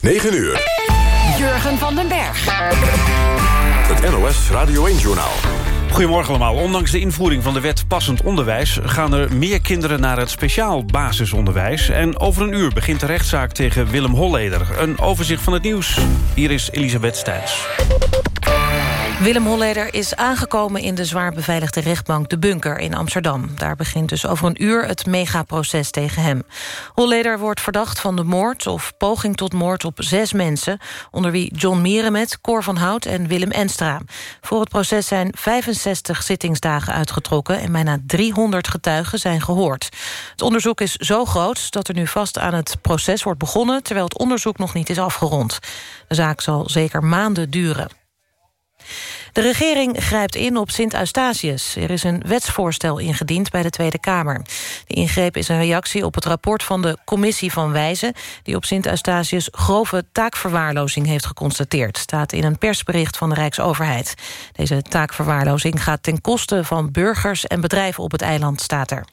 9 uur. Jurgen van den Berg. Het NOS Radio 1-journaal. Goedemorgen allemaal. Ondanks de invoering van de wet passend onderwijs... gaan er meer kinderen naar het speciaal basisonderwijs. En over een uur begint de rechtszaak tegen Willem Holleder. Een overzicht van het nieuws. Hier is Elisabeth Stijns. Willem Holleder is aangekomen in de zwaar beveiligde rechtbank De Bunker in Amsterdam. Daar begint dus over een uur het megaproces tegen hem. Holleder wordt verdacht van de moord of poging tot moord op zes mensen... onder wie John Mierenmet, Cor van Hout en Willem Enstra. Voor het proces zijn 65 zittingsdagen uitgetrokken... en bijna 300 getuigen zijn gehoord. Het onderzoek is zo groot dat er nu vast aan het proces wordt begonnen... terwijl het onderzoek nog niet is afgerond. De zaak zal zeker maanden duren. De regering grijpt in op Sint-Eustatius. Er is een wetsvoorstel ingediend bij de Tweede Kamer. De ingreep is een reactie op het rapport van de Commissie van Wijzen... die op Sint-Eustatius grove taakverwaarlozing heeft geconstateerd... staat in een persbericht van de Rijksoverheid. Deze taakverwaarlozing gaat ten koste van burgers en bedrijven op het eiland, staat er.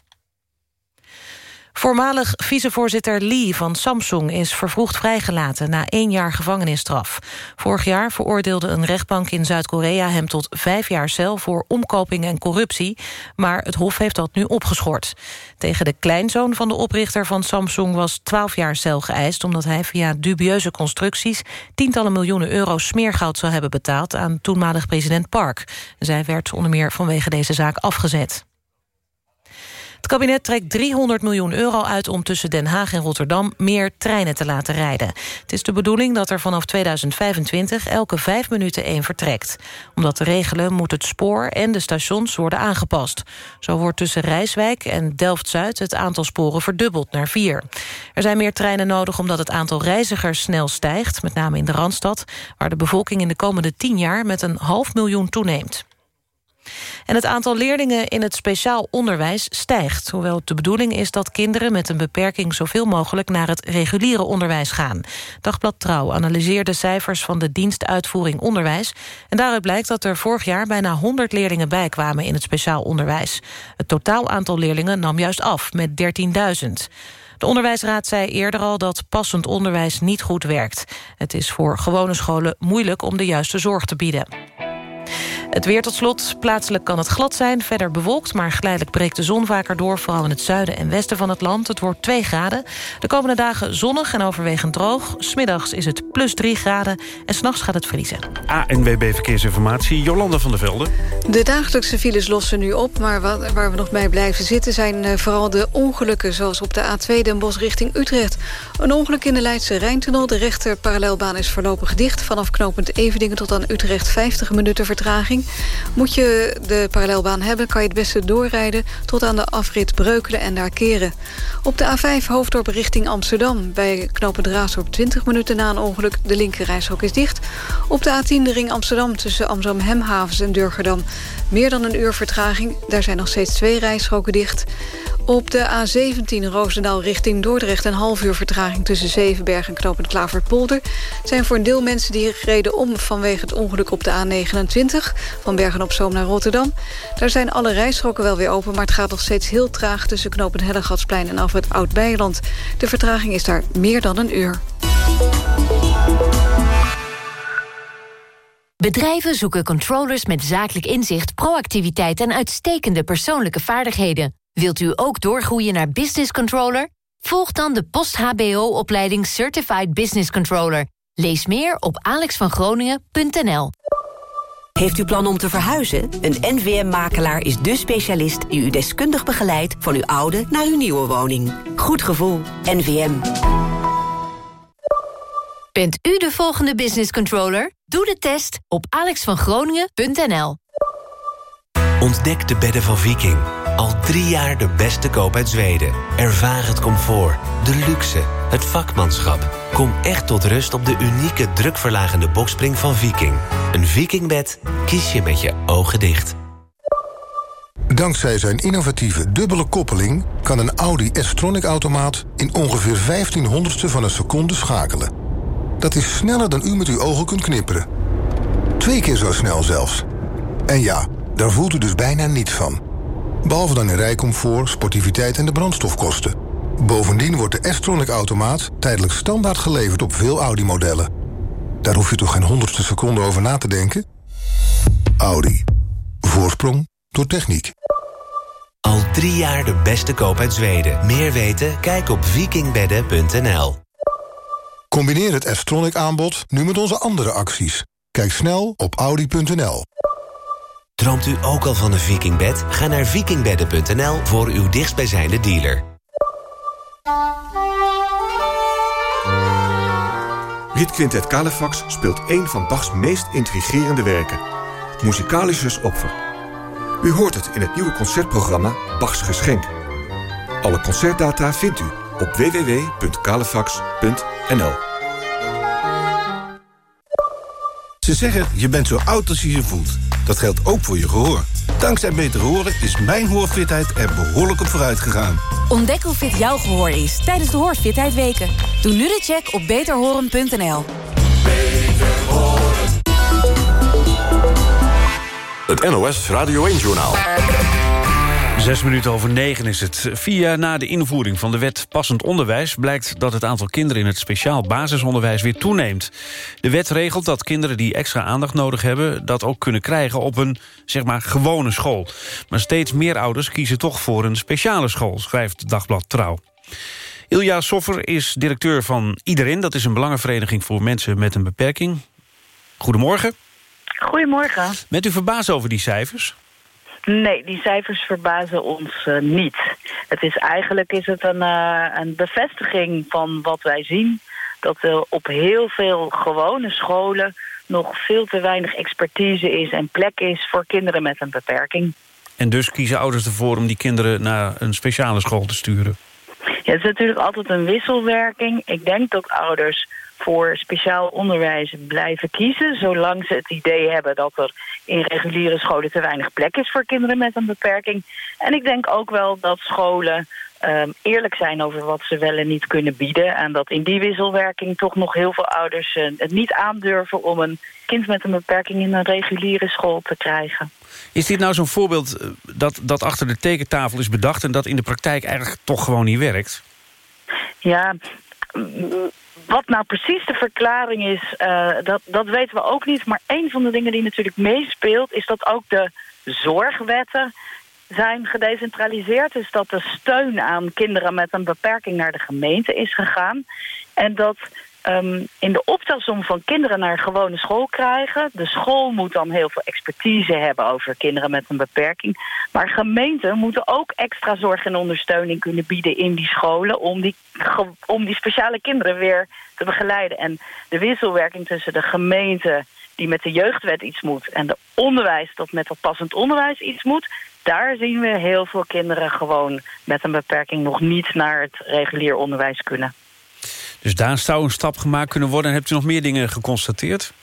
Voormalig vicevoorzitter Lee van Samsung is vervroegd vrijgelaten na één jaar gevangenisstraf. Vorig jaar veroordeelde een rechtbank in Zuid-Korea hem tot vijf jaar cel voor omkoping en corruptie, maar het hof heeft dat nu opgeschort. Tegen de kleinzoon van de oprichter van Samsung was twaalf jaar cel geëist omdat hij via dubieuze constructies tientallen miljoenen euro smeergoud zou hebben betaald aan toenmalig president Park. Zij werd onder meer vanwege deze zaak afgezet. Het kabinet trekt 300 miljoen euro uit om tussen Den Haag en Rotterdam meer treinen te laten rijden. Het is de bedoeling dat er vanaf 2025 elke vijf minuten één vertrekt. Om dat te regelen moet het spoor en de stations worden aangepast. Zo wordt tussen Rijswijk en Delft-Zuid het aantal sporen verdubbeld naar vier. Er zijn meer treinen nodig omdat het aantal reizigers snel stijgt, met name in de Randstad, waar de bevolking in de komende tien jaar met een half miljoen toeneemt. En het aantal leerlingen in het speciaal onderwijs stijgt... hoewel het de bedoeling is dat kinderen met een beperking... zoveel mogelijk naar het reguliere onderwijs gaan. Dagblad Trouw analyseerde cijfers van de dienst Uitvoering Onderwijs... en daaruit blijkt dat er vorig jaar bijna 100 leerlingen bijkwamen... in het speciaal onderwijs. Het totaal aantal leerlingen nam juist af met 13.000. De onderwijsraad zei eerder al dat passend onderwijs niet goed werkt. Het is voor gewone scholen moeilijk om de juiste zorg te bieden. Het weer tot slot. Plaatselijk kan het glad zijn, verder bewolkt... maar geleidelijk breekt de zon vaker door... vooral in het zuiden en westen van het land. Het wordt 2 graden. De komende dagen zonnig en overwegend droog. Smiddags is het plus 3 graden en s'nachts gaat het vriezen. ANWB Verkeersinformatie, Jolanda van der Velde. De dagelijkse files lossen nu op... maar waar we nog bij blijven zitten zijn eh, vooral de ongelukken... zoals op de A2 Den Bosch richting Utrecht. Een ongeluk in de Leidse Rijntunnel. De rechter parallelbaan is voorlopig dicht. Vanaf knooppunt Evedingen tot aan Utrecht 50 minuten vertraging. Moet je de parallelbaan hebben, kan je het beste doorrijden... tot aan de afrit Breukelen en daar keren. Op de A5 Hoofddorp richting Amsterdam. Bij knooppunt Raasdorp 20 minuten na een ongeluk. De linkerrijstrook is dicht. Op de A10 de ring Amsterdam tussen Amsterdam Hemhavens en Durgerdam. Meer dan een uur vertraging. Daar zijn nog steeds twee rijstroken dicht. Op de A17 Roosendaal richting Dordrecht... een half uur vertraging tussen Zevenberg en Knopend Klaverpolder. Zijn voor een deel mensen die reden om... vanwege het ongeluk op de A29 van Bergen-op-Zoom naar Rotterdam. Daar zijn alle rijstroken wel weer open... maar het gaat nog steeds heel traag tussen Knopend Hellegatsplein... en Alfred Oud-Beijerland. De vertraging is daar meer dan een uur. Bedrijven zoeken controllers met zakelijk inzicht, proactiviteit en uitstekende persoonlijke vaardigheden. Wilt u ook doorgroeien naar business controller? Volg dan de post-HBO-opleiding Certified Business Controller. Lees meer op alexvangroningen.nl. Heeft u plan om te verhuizen? Een NVM-makelaar is de specialist die u deskundig begeleidt... van uw oude naar uw nieuwe woning. Goed gevoel. NVM. Bent u de volgende business controller? Doe de test op alexvangroningen.nl. Ontdek de bedden van Viking. Al drie jaar de beste koop uit Zweden. Ervaar het comfort, de luxe, het vakmanschap. Kom echt tot rust op de unieke drukverlagende bokspring van Viking. Een Vikingbed kies je met je ogen dicht. Dankzij zijn innovatieve dubbele koppeling... kan een Audi S-Tronic-automaat in ongeveer 1500ste van een seconde schakelen. Dat is sneller dan u met uw ogen kunt knipperen. Twee keer zo snel zelfs. En ja, daar voelt u dus bijna niets van. Behalve dan in rijcomfort, sportiviteit en de brandstofkosten. Bovendien wordt de S-Tronic-automaat tijdelijk standaard geleverd op veel Audi-modellen. Daar hoef je toch geen honderdste seconde over na te denken? Audi. Voorsprong door techniek. Al drie jaar de beste koop uit Zweden. Meer weten? Kijk op vikingbedden.nl. Combineer het S-Tronic aanbod nu met onze andere acties. Kijk snel op audi.nl. Droomt u ook al van een vikingbed? Ga naar vikingbedden.nl voor uw dichtstbijzijnde dealer. Liedquintet Calefax speelt een van Bachs meest intrigerende werken. Musicalisches Opfer. U hoort het in het nieuwe concertprogramma Bachs Geschenk. Alle concertdata vindt u op www.calefax.nl Ze zeggen, je bent zo oud als je je voelt. Dat geldt ook voor je gehoor. Dankzij Beter Horen is mijn hoorfitheid er behoorlijk op vooruit gegaan. Ontdek hoe fit jouw gehoor is tijdens de Hoorfitheid Weken. Doe nu de check op beterhoren.nl. Het NOS Radio 1-journaal. Zes minuten over negen is het. Vier jaar na de invoering van de wet passend onderwijs... blijkt dat het aantal kinderen in het speciaal basisonderwijs weer toeneemt. De wet regelt dat kinderen die extra aandacht nodig hebben... dat ook kunnen krijgen op een zeg maar, gewone school. Maar steeds meer ouders kiezen toch voor een speciale school... schrijft Dagblad Trouw. Ilja Soffer is directeur van Iedereen. Dat is een belangenvereniging voor mensen met een beperking. Goedemorgen. Goedemorgen. Bent u verbaasd over die cijfers? Nee, die cijfers verbazen ons uh, niet. Het is eigenlijk is het een, uh, een bevestiging van wat wij zien. Dat er op heel veel gewone scholen nog veel te weinig expertise is en plek is voor kinderen met een beperking. En dus kiezen ouders ervoor om die kinderen naar een speciale school te sturen? Ja, het is natuurlijk altijd een wisselwerking. Ik denk dat ouders voor speciaal onderwijs blijven kiezen... zolang ze het idee hebben dat er in reguliere scholen te weinig plek is... voor kinderen met een beperking. En ik denk ook wel dat scholen um, eerlijk zijn over wat ze wel en niet kunnen bieden... en dat in die wisselwerking toch nog heel veel ouders uh, het niet aandurven... om een kind met een beperking in een reguliere school te krijgen. Is dit nou zo'n voorbeeld dat, dat achter de tekentafel is bedacht... en dat in de praktijk eigenlijk toch gewoon niet werkt? Ja, wat nou precies de verklaring is, uh, dat, dat weten we ook niet. Maar een van de dingen die natuurlijk meespeelt... is dat ook de zorgwetten zijn gedecentraliseerd. Dus dat de steun aan kinderen met een beperking naar de gemeente is gegaan. En dat um, in de optelsom van kinderen naar gewone school krijgen. De school moet dan heel veel expertise hebben over kinderen met een beperking. Maar gemeenten moeten ook extra zorg en ondersteuning kunnen bieden in die scholen... om die, om die speciale kinderen weer te begeleiden. En de wisselwerking tussen de gemeente die met de jeugdwet iets moet... en de onderwijs dat met dat passend onderwijs iets moet... daar zien we heel veel kinderen gewoon met een beperking... nog niet naar het regulier onderwijs kunnen. Dus daar zou een stap gemaakt kunnen worden. En hebt u nog meer dingen geconstateerd?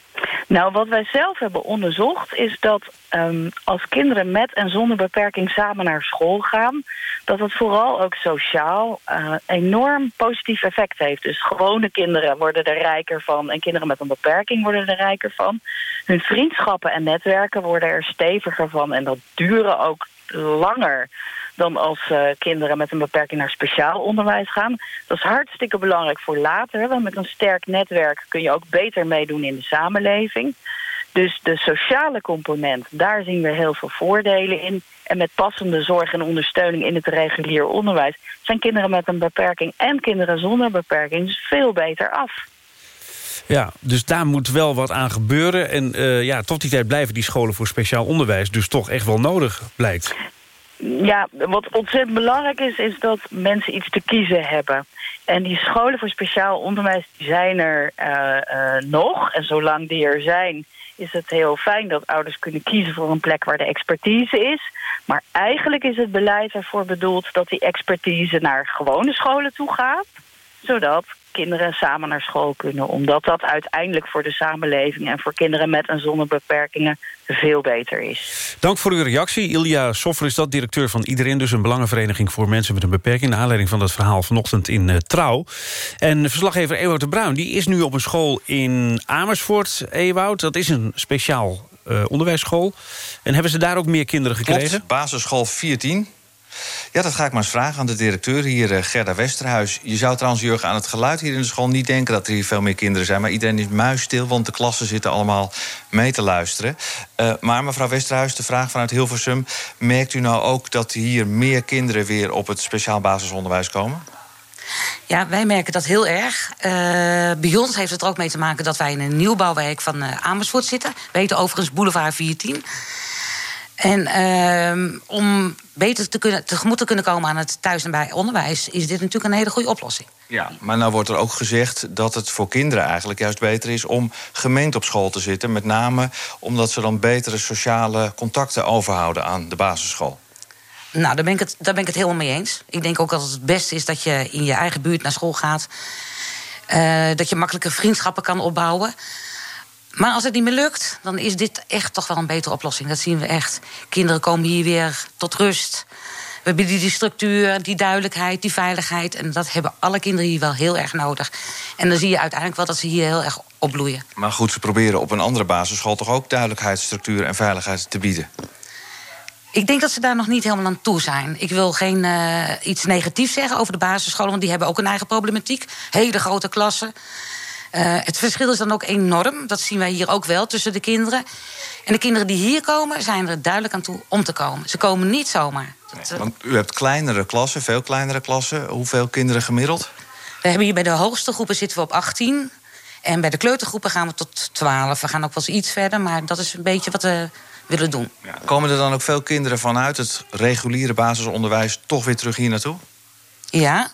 Nou, wat wij zelf hebben onderzocht is dat um, als kinderen met en zonder beperking samen naar school gaan... dat het vooral ook sociaal uh, enorm positief effect heeft. Dus gewone kinderen worden er rijker van en kinderen met een beperking worden er rijker van. Hun vriendschappen en netwerken worden er steviger van en dat duren ook langer dan als uh, kinderen met een beperking naar speciaal onderwijs gaan. Dat is hartstikke belangrijk voor later. Want met een sterk netwerk kun je ook beter meedoen in de samenleving. Dus de sociale component, daar zien we heel veel voordelen in. En met passende zorg en ondersteuning in het regulier onderwijs... zijn kinderen met een beperking en kinderen zonder beperking dus veel beter af. Ja, dus daar moet wel wat aan gebeuren. En uh, ja, tot die tijd blijven die scholen voor speciaal onderwijs... dus toch echt wel nodig, blijkt. Ja, wat ontzettend belangrijk is, is dat mensen iets te kiezen hebben. En die scholen voor speciaal onderwijs zijn er uh, uh, nog. En zolang die er zijn, is het heel fijn dat ouders kunnen kiezen voor een plek waar de expertise is. Maar eigenlijk is het beleid ervoor bedoeld dat die expertise naar gewone scholen toe gaat. Zodat kinderen samen naar school kunnen. Omdat dat uiteindelijk voor de samenleving en voor kinderen met en zonder beperkingen veel beter is. Dank voor uw reactie. Ilja Soffer is dat, directeur van Iedereen... dus een belangenvereniging voor mensen met een beperking... naar aanleiding van dat verhaal vanochtend in uh, Trouw. En verslaggever Ewout de Bruin die is nu op een school in Amersfoort. Ewout, dat is een speciaal uh, onderwijsschool. En hebben ze daar ook meer kinderen gekregen? Klopt, basisschool 14. Ja, dat ga ik maar eens vragen aan de directeur hier, Gerda Westerhuis. Je zou trouwens, Jurgen, aan het geluid hier in de school niet denken dat er hier veel meer kinderen zijn. Maar iedereen is muisstil, want de klassen zitten allemaal mee te luisteren. maar mevrouw Westerhuis, de vraag vanuit Hilversum. Merkt u nou ook dat hier meer kinderen weer op het speciaal basisonderwijs komen? Ja, wij merken dat heel erg. Uh, bij ons heeft het er ook mee te maken dat wij in een nieuwbouwwerk van Amersfoort zitten. We heten overigens Boulevard 14. En uh, om beter te kunnen, tegemoet te kunnen komen aan het thuis- en bij onderwijs... is dit natuurlijk een hele goede oplossing. Ja, maar nou wordt er ook gezegd dat het voor kinderen eigenlijk juist beter is... om gemeend op school te zitten. Met name omdat ze dan betere sociale contacten overhouden aan de basisschool. Nou, daar ben, ik het, daar ben ik het helemaal mee eens. Ik denk ook dat het het beste is dat je in je eigen buurt naar school gaat. Uh, dat je makkelijker vriendschappen kan opbouwen. Maar als het niet meer lukt, dan is dit echt toch wel een betere oplossing. Dat zien we echt. Kinderen komen hier weer tot rust. We hebben die structuur, die duidelijkheid, die veiligheid. En dat hebben alle kinderen hier wel heel erg nodig. En dan zie je uiteindelijk wel dat ze hier heel erg opbloeien. Maar goed, ze proberen op een andere basisschool toch ook duidelijkheid, structuur en veiligheid te bieden. Ik denk dat ze daar nog niet helemaal aan toe zijn. Ik wil geen uh, iets negatiefs zeggen over de basisscholen, want die hebben ook een eigen problematiek. Hele grote klassen. Uh, het verschil is dan ook enorm. Dat zien wij hier ook wel tussen de kinderen. En de kinderen die hier komen, zijn er duidelijk aan toe om te komen. Ze komen niet zomaar. Dat, nee, want u hebt kleinere klassen, veel kleinere klassen. Hoeveel kinderen gemiddeld? We hebben hier bij de hoogste groepen zitten we op 18. En bij de kleutergroepen gaan we tot 12. We gaan ook wel eens iets verder, maar dat is een beetje wat we willen doen. Ja. Komen er dan ook veel kinderen vanuit het reguliere basisonderwijs toch weer terug hier naartoe? Ja,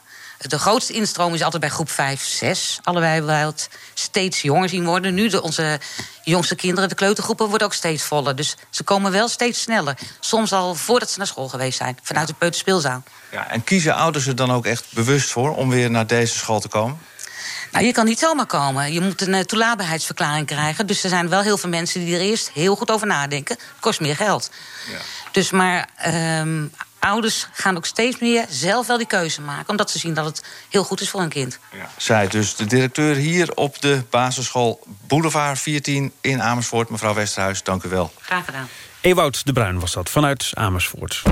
de grootste instroom is altijd bij groep 5, 6. Allebei wel steeds jonger zien worden. Nu de, onze jongste kinderen, de kleutergroepen, worden ook steeds voller. Dus ze komen wel steeds sneller. Soms al voordat ze naar school geweest zijn, vanuit de peuterspeelzaal. Ja, en kiezen ouders er dan ook echt bewust voor om weer naar deze school te komen? Nou, je kan niet zomaar komen. Je moet een uh, toelaatbaarheidsverklaring krijgen. Dus er zijn wel heel veel mensen die er eerst heel goed over nadenken. Het kost meer geld. Ja. Dus maar uh, ouders gaan ook steeds meer zelf wel die keuze maken. Omdat ze zien dat het heel goed is voor hun kind. Ja. Zij dus de directeur hier op de basisschool Boulevard 14 in Amersfoort. Mevrouw Westerhuis, dank u wel. Graag gedaan. Ewout de Bruin was dat, vanuit Amersfoort.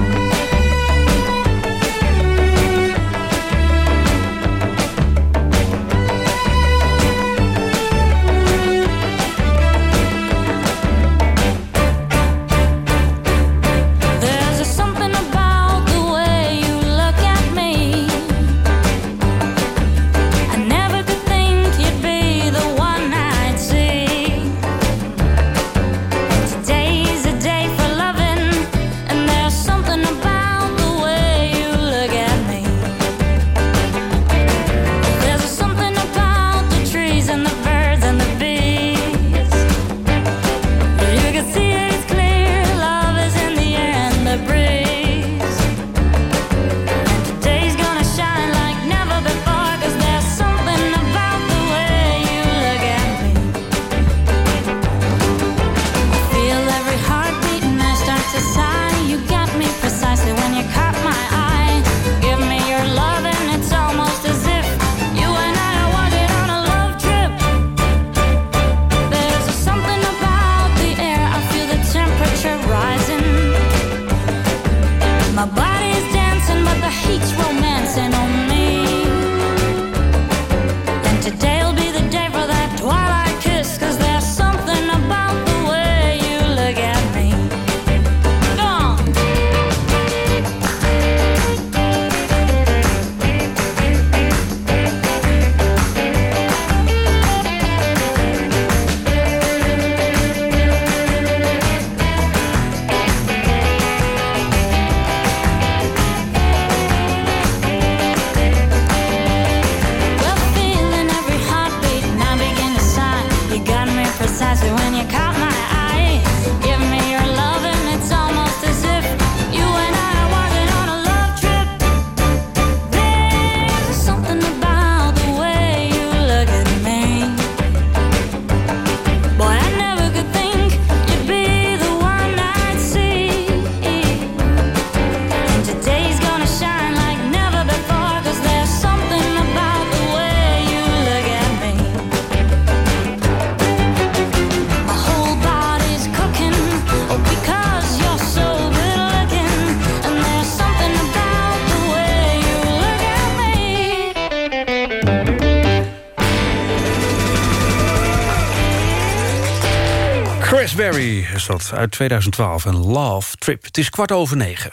Chris Berry is dat, uit 2012. En Love Trip. Het is kwart over negen.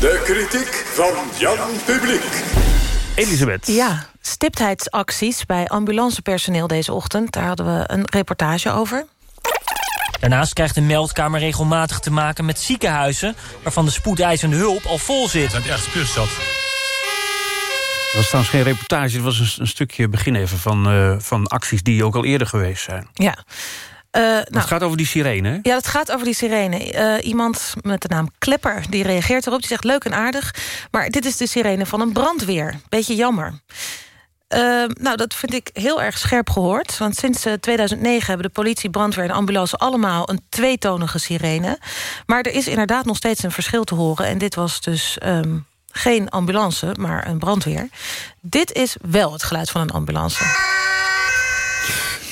De kritiek van Jan Publiek. Elisabeth. Ja, stiptheidsacties bij ambulancepersoneel deze ochtend. Daar hadden we een reportage over. Daarnaast krijgt de meldkamer regelmatig te maken met ziekenhuizen... waarvan de spoedeisende hulp al vol zit. Het is echt kuststad. Dat was trouwens geen reportage, het was een, een stukje begin even van, uh, van acties die ook al eerder geweest zijn. Ja. Uh, nou, het gaat over die sirene? Ja, het gaat over die sirene. Uh, iemand met de naam Klepper, die reageert erop. Die zegt leuk en aardig, maar dit is de sirene van een brandweer. Beetje jammer. Uh, nou, dat vind ik heel erg scherp gehoord. Want sinds uh, 2009 hebben de politie, brandweer en ambulance... allemaal een tweetonige sirene. Maar er is inderdaad nog steeds een verschil te horen. En dit was dus um, geen ambulance, maar een brandweer. Dit is wel het geluid van een ambulance.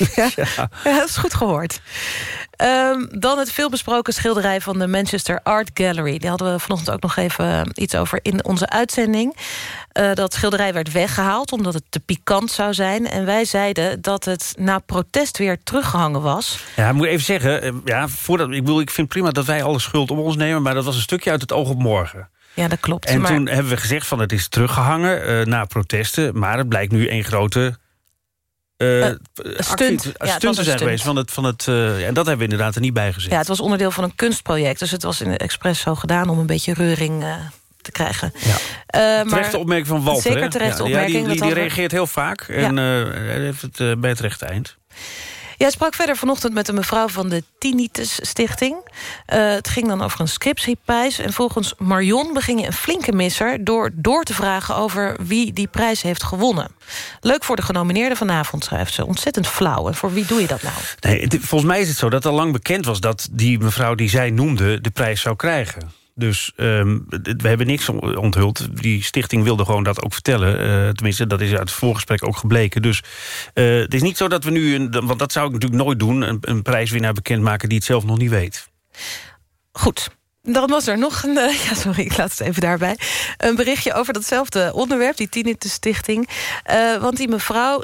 ja, dat is goed gehoord. Um, dan het veelbesproken schilderij van de Manchester Art Gallery. Daar hadden we vanochtend ook nog even iets over in onze uitzending. Uh, dat schilderij werd weggehaald omdat het te pikant zou zijn. En wij zeiden dat het na protest weer teruggehangen was. Ja, ik moet even zeggen, ja, voordat, ik, bedoel, ik vind prima dat wij alle schuld op ons nemen... maar dat was een stukje uit het oog op morgen. Ja, dat klopt. En maar... toen hebben we gezegd van het is teruggehangen uh, na protesten... maar het blijkt nu één grote uh, stunt, ja, stunt zijn geweest. Van het, van het, uh, en dat hebben we inderdaad er niet bij gezet. Ja, het was onderdeel van een kunstproject. Dus het was in de expres zo gedaan om een beetje reuring te krijgen. Ja. Terechte opmerking van Walter. Zeker terechte opmerking. Ja, die, die, die reageert heel vaak en heeft het bij het rechte eind. Jij sprak verder vanochtend met een mevrouw van de Tinnitus Stichting. Uh, het ging dan over een scriptieprijs. En volgens Marion beging je een flinke misser... door door te vragen over wie die prijs heeft gewonnen. Leuk voor de genomineerden vanavond, schrijft ze. Ontzettend flauw. Voor wie doe je dat nou? Nee, volgens mij is het zo dat al lang bekend was... dat die mevrouw die zij noemde de prijs zou krijgen. Dus um, we hebben niks onthuld. Die stichting wilde gewoon dat ook vertellen. Uh, tenminste, dat is uit het voorgesprek ook gebleken. Dus uh, het is niet zo dat we nu... Een, want dat zou ik natuurlijk nooit doen... een, prijswinnaar bekendmaken die het zelf nog niet weet. Goed. Dan was er nog een... Uh, ja, sorry, ik laat het even daarbij. Een berichtje over datzelfde onderwerp, die Tinnitus Stichting. Want die mevrouw,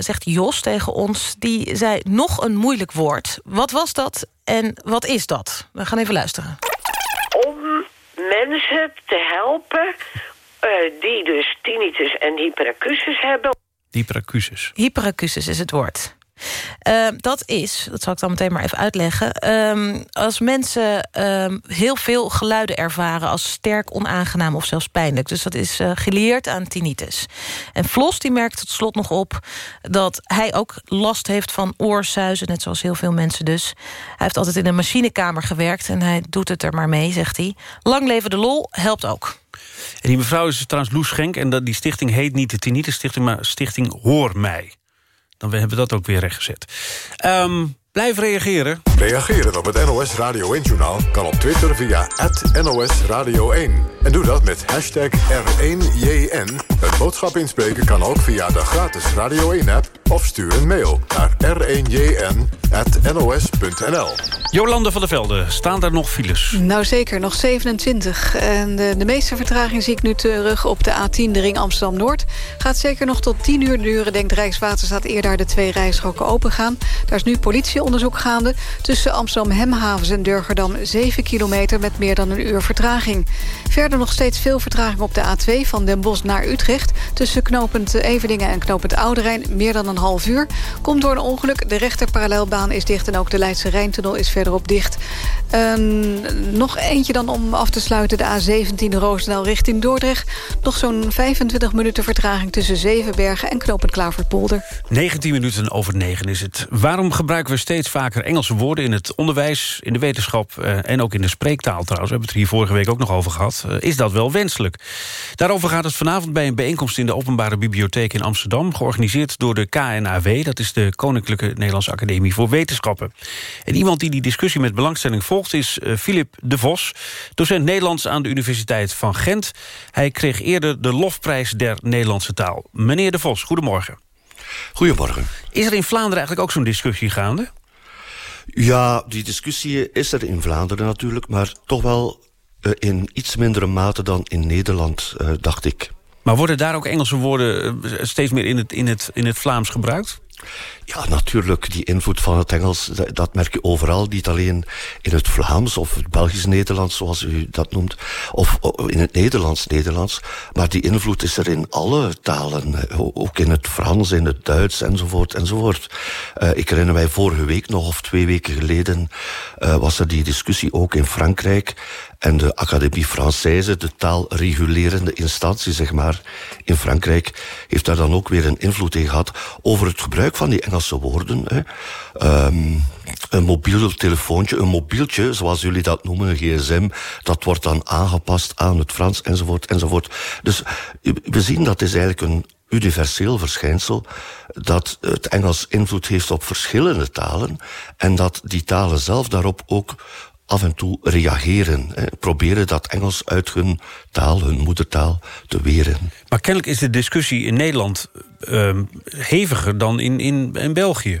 zegt Jos tegen ons... die zei nog een moeilijk woord. Wat was dat en wat is dat? We gaan even luisteren mensen te helpen uh, die dus tinnitus en hyperacusis hebben. Hyperacusis. Hyperacusis is het woord. Uh, dat is, dat zal ik dan meteen maar even uitleggen... Um, als mensen um, heel veel geluiden ervaren... als sterk onaangenaam of zelfs pijnlijk. Dus dat is uh, geleerd aan tinnitus. En Vlos die merkt tot slot nog op... dat hij ook last heeft van oorsuizen, net zoals heel veel mensen dus. Hij heeft altijd in een machinekamer gewerkt... en hij doet het er maar mee, zegt hij. Lang leven de lol, helpt ook. En die mevrouw is trouwens Loes en die stichting heet niet de Tinnitus Stichting... maar Stichting Hoor Mij dan hebben we dat ook weer rechtgezet. Um, blijf reageren. Reageren op het NOS Radio 1-journaal kan op Twitter via NOS Radio 1. En doe dat met hashtag R1JN. Het boodschap inspreken kan ook via de gratis Radio 1-app... of stuur een mail naar r1jn.nos.nl. Jolande van der Velde, staan daar nog files? Nou zeker, nog 27. En de, de meeste vertraging zie ik nu terug op de A10, de ring Amsterdam-Noord. Gaat zeker nog tot 10 uur duren, denkt Rijkswaterstaat eerder de twee rijstroken opengaan. Daar is nu politieonderzoek gaande. Tussen Amsterdam-Hemhavens en Durgerdam 7 kilometer met meer dan een uur vertraging. Verder nog steeds veel vertraging op de A2 van Den Bosch naar Utrecht. Tussen knooppunt Everdingen en knooppunt Ouderijn meer dan een half uur. Komt door een ongeluk. De rechterparallelbaan is dicht en ook de Leidse Rijntunnel is verderop dicht. Um, nog eentje dan om af te sluiten. De A17 Roosendaal richting Dordrecht. Nog zo'n 25 minuten vertraging tussen Zevenbergen en knooppunt Klaverpolder. 19 minuten over 9 is het. Waarom gebruiken we steeds vaker Engelse woorden in het onderwijs, in de wetenschap uh, en ook in de spreektaal trouwens? We hebben het er hier vorige week ook nog over gehad. Uh, is dat wel wenselijk? Daarover gaat het vanavond bij een bijeenkomst in de Openbare Bibliotheek in Amsterdam, georganiseerd door de KNAW, dat is de Koninklijke Nederlandse Academie voor Wetenschappen. En iemand die die discussie met belangstelling volgt is Filip uh, de Vos, docent Nederlands aan de Universiteit van Gent. Hij kreeg eerder de lofprijs der Nederlandse taal. Meneer de Vos, goedemorgen. Goedemorgen. Is er in Vlaanderen eigenlijk ook zo'n discussie gaande? Ja, die discussie is er in Vlaanderen natuurlijk... maar toch wel uh, in iets mindere mate dan in Nederland, uh, dacht ik. Maar worden daar ook Engelse woorden steeds meer in het, in het, in het Vlaams gebruikt? Ja, natuurlijk, die invloed van het Engels, dat, merk je overal. Niet alleen in het Vlaams of het Belgisch-Nederlands, zoals u dat noemt. Of in het Nederlands-Nederlands. Maar die invloed is er in alle talen. Ook in het Frans, in het Duits, enzovoort, enzovoort. Uh, ik herinner mij vorige week nog, of twee weken geleden... Was er die discussie ook in Frankrijk. En de Académie Française, de taalregulerende instantie, zeg maar, in Frankrijk, heeft daar dan ook weer een invloed in gehad over het gebruik van die Engelse woorden. Hè. Um, een mobiel telefoontje, een mobieltje, zoals jullie dat noemen, een gsm, dat wordt dan aangepast aan het Frans, enzovoort, enzovoort. Dus we zien dat is eigenlijk een universeel verschijnsel dat het Engels invloed heeft op verschillende talen en dat die talen zelf daarop ook af en toe reageren. Hè, proberen dat Engels uit hun taal, hun moedertaal, te weren. Maar kennelijk is de discussie in Nederland uh, heviger dan in, in, in België.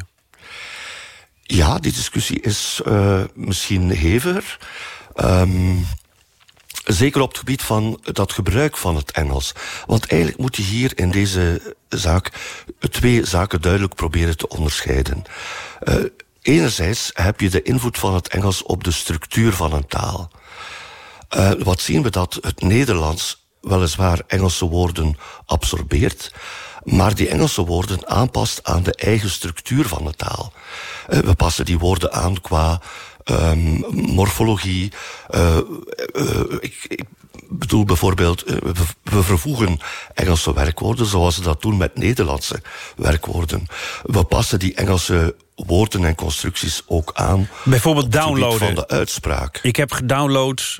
Ja, die discussie is uh, misschien heviger. Um, zeker op het gebied van dat gebruik van het Engels. Want eigenlijk moet je hier in deze zaak twee zaken duidelijk proberen te onderscheiden. Uh, Enerzijds heb je de invloed van het Engels op de structuur van een taal. Uh, wat zien we dat het Nederlands weliswaar Engelse woorden absorbeert, maar die Engelse woorden aanpast aan de eigen structuur van de taal. Uh, we passen die woorden aan qua um, morfologie. Ik, ik, bedoel bijvoorbeeld, we, we vervoegen Engelse werkwoorden zoals ze dat doen met Nederlandse werkwoorden. We passen die Engelse woorden en constructies ook aan. Bijvoorbeeld downloaden. van de uitspraak. Ik heb gedownload.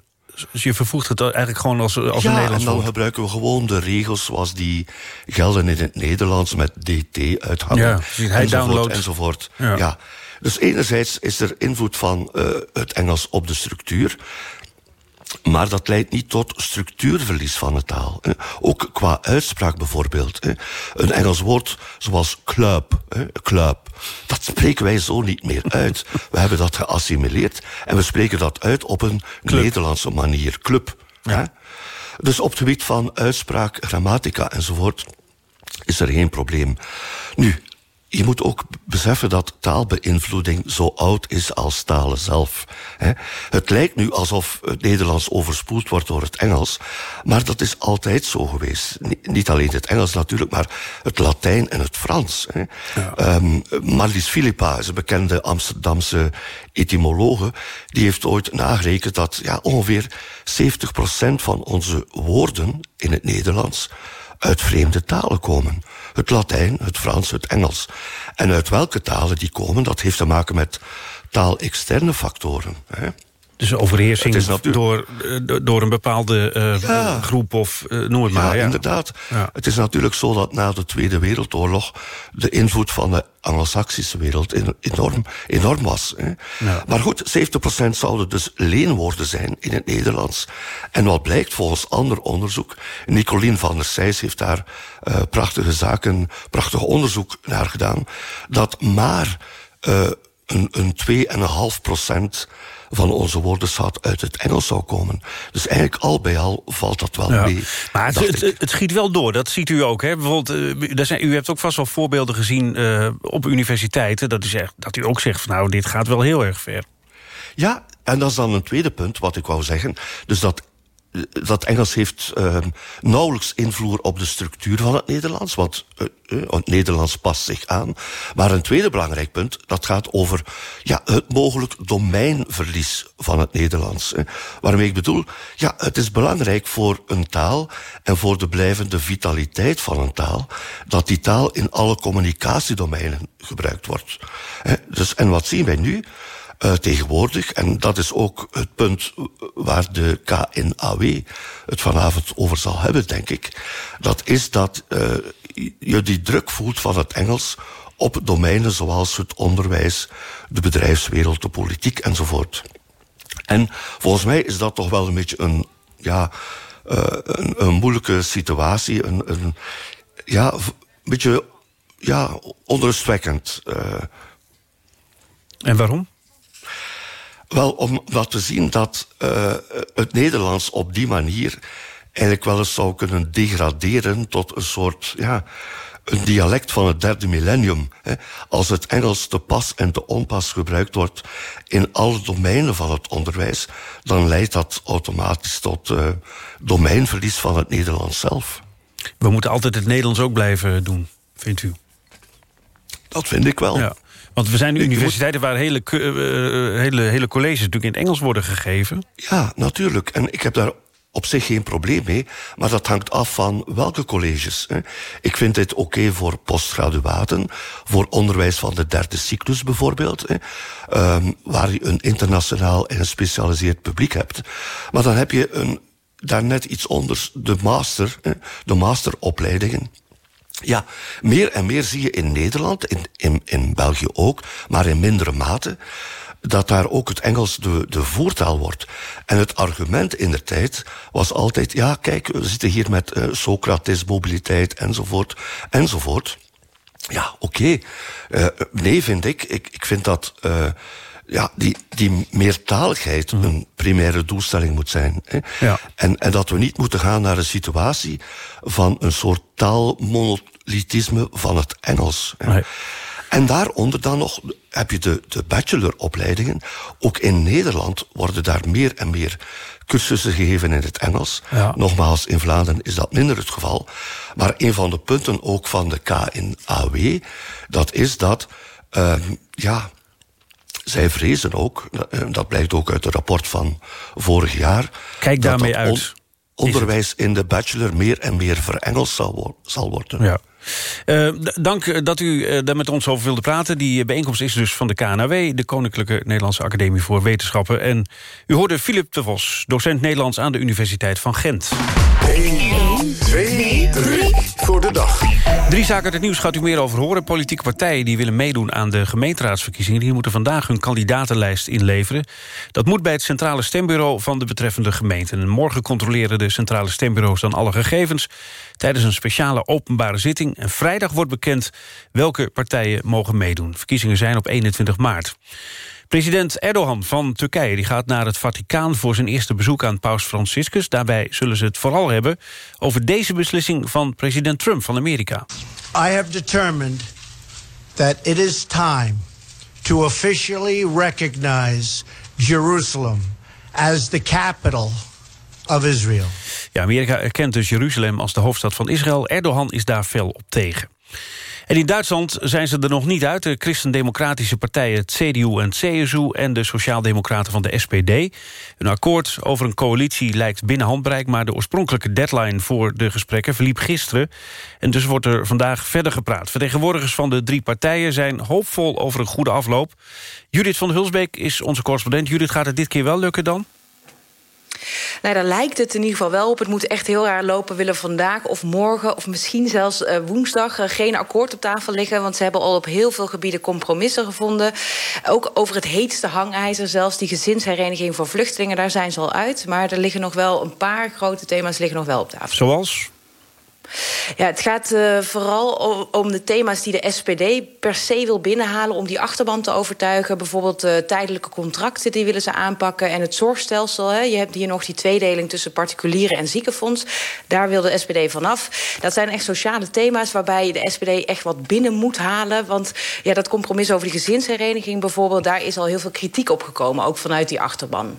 Dus je vervoegt het eigenlijk gewoon als, als ja, een Nederlands en dan gebruiken we gewoon de regels zoals die gelden in het Nederlands met dt uithangen. Ja, hij enzovoort, enzovoort. Ja. ja. Dus enerzijds is er invloed van uh, het Engels op de structuur. Maar dat leidt niet tot structuurverlies van de taal. Ook qua uitspraak bijvoorbeeld. Een Engels woord zoals club, club, dat spreken wij zo niet meer uit. We hebben dat geassimileerd en we spreken dat uit op een Nederlandse manier. Club. Ja. Dus op het gebied van uitspraak, grammatica enzovoort is er geen probleem. Nu, je moet ook beseffen dat taalbeïnvloeding zo oud is als talen zelf. Het lijkt nu alsof het Nederlands overspoeld wordt door het Engels, maar dat is altijd zo geweest. Niet alleen het Engels natuurlijk, maar het Latijn en het Frans. Ja. Um, Marlies Philippa is een bekende Amsterdamse etymologe, die heeft ooit nagerekend dat ja, ongeveer 70% van onze woorden in het Nederlands uit vreemde talen komen. Het Latijn, het Frans, het Engels. En uit welke talen die komen, dat heeft te maken met taal-externe factoren. Hè. Dus overheersing door, eh, door een bepaalde uh, groep of uh, noem het maar. Ja, inderdaad. Ja. Het is natuurlijk zo dat na de Tweede Wereldoorlog... de invloed van de Anglo-Saxische wereld enorm, enorm was. Hè. Ja. Maar goed, 70% zouden dus leenwoorden zijn in het Nederlands. En wat blijkt volgens ander onderzoek... Nicolien van der Sijs heeft daar uh, prachtige zaken, prachtig onderzoek naar gedaan... dat maar een, een 2,5 procent van onze woordenschat uit het Engels zou komen. Dus eigenlijk al bij al valt dat wel mee. Maar het, het, het, schiet wel door, dat ziet u ook. Hè? Bijvoorbeeld, uh, zijn, u hebt ook vast wel voorbeelden gezien uh, op universiteiten... Dat u, zegt, dat u ook zegt, van, nou, dit gaat wel heel erg ver. Ja, en dat is dan een tweede punt wat ik wou zeggen. Dus dat dat Engels heeft uh, nauwelijks invloed op de structuur van het Nederlands, want uh, het Nederlands past zich aan. Maar een tweede belangrijk punt, dat gaat over ja, het mogelijk domeinverlies van het Nederlands. Waarmee ik bedoel, ja, het is belangrijk voor een taal en voor de blijvende vitaliteit van een taal, dat die taal in alle communicatiedomeinen gebruikt wordt. Dus, en wat zien wij nu? Uh, tegenwoordig. En dat is ook het punt waar de KNAW het vanavond over zal hebben, denk ik. Dat is dat uh, je die druk voelt van het Engels op domeinen zoals het onderwijs, de bedrijfswereld, de politiek enzovoort. En volgens mij is dat toch wel een beetje een, ja, uh, een, moeilijke situatie. Een, een, ja, beetje ja, onrustwekkend. en waarom? Wel, omdat we zien dat uh, het Nederlands op die manier eigenlijk wel eens zou kunnen degraderen tot een soort ja, een dialect van het derde millennium. Hè. Als het Engels te pas en te onpas gebruikt wordt in alle domeinen van het onderwijs, dan leidt dat automatisch tot uh, domeinverlies van het Nederlands zelf. We moeten altijd het Nederlands ook blijven doen, vindt u? Dat vind ik wel. Ja. Want we zijn universiteiten waar hele, uh, hele, hele colleges natuurlijk in het Engels worden gegeven. Ja, natuurlijk. En ik heb daar op zich geen probleem mee, maar dat hangt af van welke colleges. Hè. Ik vind dit oké voor postgraduaten, voor onderwijs van de derde cyclus bijvoorbeeld, hè, um, waar je een internationaal en gespecialiseerd publiek hebt. Maar dan heb je een, daar net iets onder, de master, hè, de masteropleidingen. Ja, meer en meer zie je in Nederland, in, in, in België ook, maar in mindere mate, dat daar ook het Engels de, de voertaal wordt. En het argument in de tijd was altijd... ja, kijk, we zitten hier met uh, Socrates, mobiliteit, enzovoort, enzovoort. Ja, oké. Okay. Uh, nee, vind ik. Ik, ik vind dat... Uh, ja, die, die meertaligheid mm. een primaire doelstelling moet zijn. Hè? Ja. En, en dat we niet moeten gaan naar een situatie van een soort taalmonolitisme van het Engels. Nee. En daaronder dan nog heb je de, de bacheloropleidingen. Ook in Nederland worden daar meer en meer cursussen gegeven in het Engels. Ja. Nogmaals, in Vlaanderen is dat minder het geval. Maar een van de punten ook van de KNAW... dat is dat, uh, ja, zij vrezen ook... Eh, dat blijkt ook uit het rapport van vorig jaar... Kijk daarmee uit. onderwijs in de bachelor meer en meer verengeld zal, zal worden. Ja. Uh, dank dat u uh, daar met ons over wilde praten. Die bijeenkomst is dus van de KNAW... de Koninklijke Nederlandse Academie voor Wetenschappen. En u hoorde Philip de Vos, docent Nederlands... aan de Universiteit van Gent. 1, 2, 3 voor de dag. Drie zaken uit het nieuws gaat u meer over horen. Politieke partijen die willen meedoen aan de gemeenteraadsverkiezingen... die moeten vandaag hun kandidatenlijst inleveren. Dat moet bij het Centrale Stembureau van de betreffende gemeente. En morgen controleren de Centrale Stembureaus dan alle gegevens... tijdens een speciale openbare zitting. En vrijdag wordt bekend welke partijen mogen meedoen. Verkiezingen zijn op 21 maart. President Erdogan van Turkije die gaat naar het Vaticaan... voor zijn eerste bezoek aan paus Franciscus. Daarbij zullen ze het vooral hebben over deze beslissing van president Trump van Amerika. I have determined that it is time to officially recognize Jerusalem as the capital of Israel. Ja, Amerika erkent dus Jeruzalem als de hoofdstad van Israël. Erdogan is daar fel op tegen. En in Duitsland zijn ze er nog niet uit. De christendemocratische partijen CDU en CSU... en de sociaaldemocraten van de SPD. Een akkoord over een coalitie lijkt binnen handbereik... maar de oorspronkelijke deadline voor de gesprekken verliep gisteren. En dus wordt er vandaag verder gepraat. Vertegenwoordigers van de drie partijen zijn hoopvol over een goede afloop. Judith van Hulsbeek is onze correspondent. Judith, gaat het dit keer wel lukken dan? Nou, daar lijkt het in ieder geval wel op. Het moet echt heel raar lopen. Willen vandaag of morgen of misschien zelfs uh, woensdag uh, geen akkoord op tafel liggen. Want ze hebben al op heel veel gebieden compromissen gevonden. Ook over het heetste hangijzer, zelfs die gezinshereniging voor vluchtelingen, daar zijn ze al uit. Maar er liggen nog wel een paar grote thema's liggen nog wel op tafel. Zoals? Ja, het gaat uh, vooral om de thema's die de SPD per se wil binnenhalen... om die achterban te overtuigen. Bijvoorbeeld uh, tijdelijke contracten, die willen ze aanpakken. En het zorgstelsel, hè. je hebt hier nog die tweedeling... tussen particulieren en ziekenfonds. Daar wil de SPD vanaf. Dat zijn echt sociale thema's waarbij de SPD echt wat binnen moet halen. Want ja, dat compromis over die gezinshereniging bijvoorbeeld... daar is al heel veel kritiek op gekomen, ook vanuit die achterban.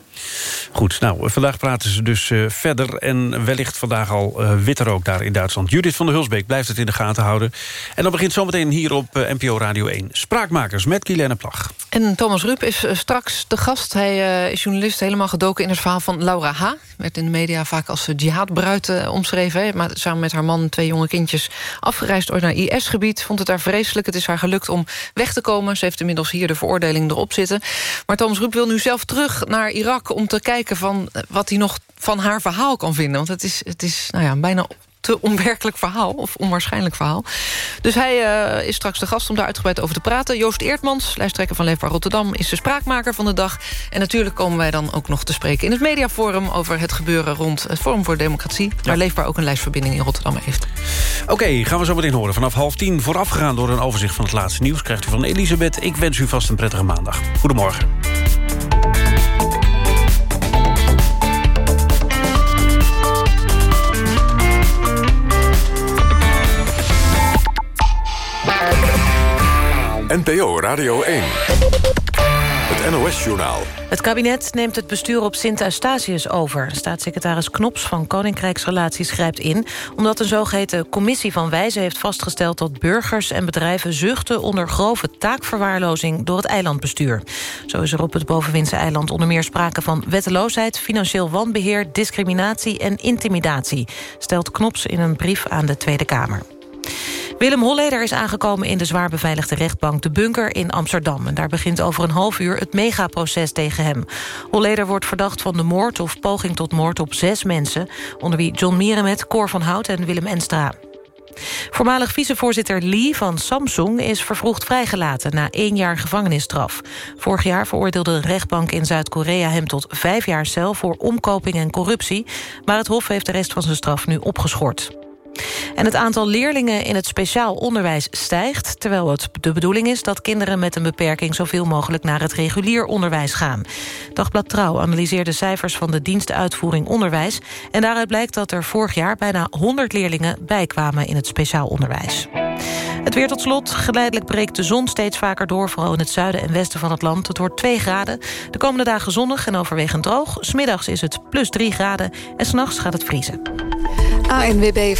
Goed, nou, vandaag praten ze dus uh, verder... en wellicht vandaag al witter ook daar in Duitsland. Judith van der Hulsbeek blijft het in de gaten houden. En dan begint zometeen hier op uh, NPO Radio 1. Spraakmakers met Guilaine Plag. En Thomas Rup is straks de gast. Hij is journalist, helemaal gedoken in het verhaal van Laura H. Werd in de media vaak als jihadbruid omschreven. Maar samen met haar man twee jonge kindjes afgereisd naar IS-gebied. Vond het daar vreselijk. Het is haar gelukt om weg te komen. Ze heeft inmiddels hier de veroordeling erop zitten. Maar Thomas Rup wil nu zelf terug naar Irak... om te kijken van wat hij nog van haar verhaal kan vinden. Want het is, het is nou ja, bijna te onwerkelijk verhaal, of onwaarschijnlijk verhaal. Dus hij uh, is straks de gast om daar uitgebreid over te praten. Joost Eertmans, lijsttrekker van Leefbaar Rotterdam... is de spraakmaker van de dag. En natuurlijk komen wij dan ook nog te spreken in het mediaforum... over het gebeuren rond het Forum voor Democratie... waar Leefbaar ook een lijstverbinding in Rotterdam heeft. Oké, gaan we zo meteen horen. Vanaf half tien voorafgegaan door een overzicht van het laatste nieuws... krijgt u van Elisabeth. Ik wens u vast een prettige maandag. Goedemorgen. NPO Radio 1. Het NOS-journaal. Het kabinet neemt het bestuur op Sint Eustatius over. Staatssecretaris Knops van Koninkrijksrelaties grijpt in... omdat een zogeheten commissie van wijzen heeft vastgesteld... dat burgers en bedrijven zuchten onder grove taakverwaarlozing... door het eilandbestuur. Zo is er op het Bovenwindse eiland onder meer sprake van wetteloosheid... financieel wanbeheer, discriminatie en intimidatie... stelt Knops in een brief aan de Tweede Kamer. Willem Holleder is aangekomen in de zwaar beveiligde rechtbank De Bunker in Amsterdam. En daar begint over een half uur het megaproces tegen hem. Holleder wordt verdacht van de moord of poging tot moord op zes mensen... onder wie John Mierenmet, Cor van Hout en Willem Enstra. Voormalig vicevoorzitter Lee van Samsung is vervroegd vrijgelaten... na één jaar gevangenisstraf. Vorig jaar veroordeelde de rechtbank in Zuid-Korea hem tot vijf jaar cel... voor omkoping en corruptie, maar het Hof heeft de rest van zijn straf nu opgeschort. En het aantal leerlingen in het speciaal onderwijs stijgt... terwijl het de bedoeling is dat kinderen met een beperking... zoveel mogelijk naar het regulier onderwijs gaan. Dagblad Trouw analyseerde cijfers van de dienst Uitvoering Onderwijs... en daaruit blijkt dat er vorig jaar bijna 100 leerlingen bijkwamen... in het speciaal onderwijs. Het weer tot slot. Geleidelijk breekt de zon steeds vaker door... vooral in het zuiden en westen van het land. Het wordt 2 graden. De komende dagen zonnig en overwegend droog. Smiddags is het plus 3 graden en s'nachts gaat het vriezen. ANWB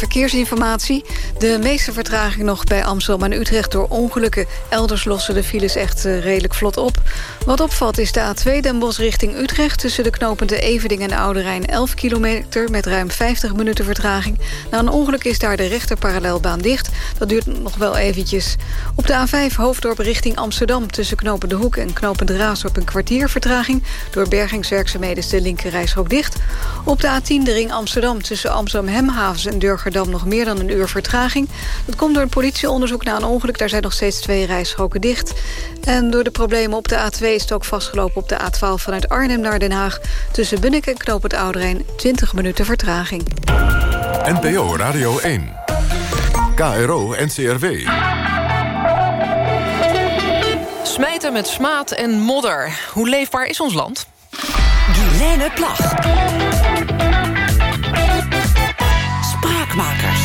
De meeste vertraging nog bij Amsterdam en Utrecht door ongelukken. Elders lossen de files echt uh, redelijk vlot op. Wat opvalt is de A2 Den Bosch richting Utrecht... tussen de knopende Evening en Oude Rijn 11 kilometer... met ruim 50 minuten vertraging. Na een ongeluk is daar de rechterparallelbaan dicht. Dat duurt nog wel eventjes. Op de A5 Hoofddorp richting Amsterdam... tussen knopende Hoek en knopende Raasdorp een kwartier vertraging. Door bergingswerkzaamheden is de linkerrijstrook dicht. Op de A10 de ring Amsterdam tussen Amsterdam-Hemhavens en Durgerdam... nog meer dan een uur vertraging. Dat komt door een politieonderzoek na een ongeluk. Daar zijn nog steeds twee rijstroken dicht. En door de problemen op de A2 is het ook vastgelopen op de A12 vanuit Arnhem naar Den Haag. Tussen Bunnik en Knoop het Ouderijn 20 minuten vertraging. NPO Radio 1. KRO NCRW. Smijten met smaad en modder. Hoe leefbaar is ons land? Guilaine Plag. Spraakmakers.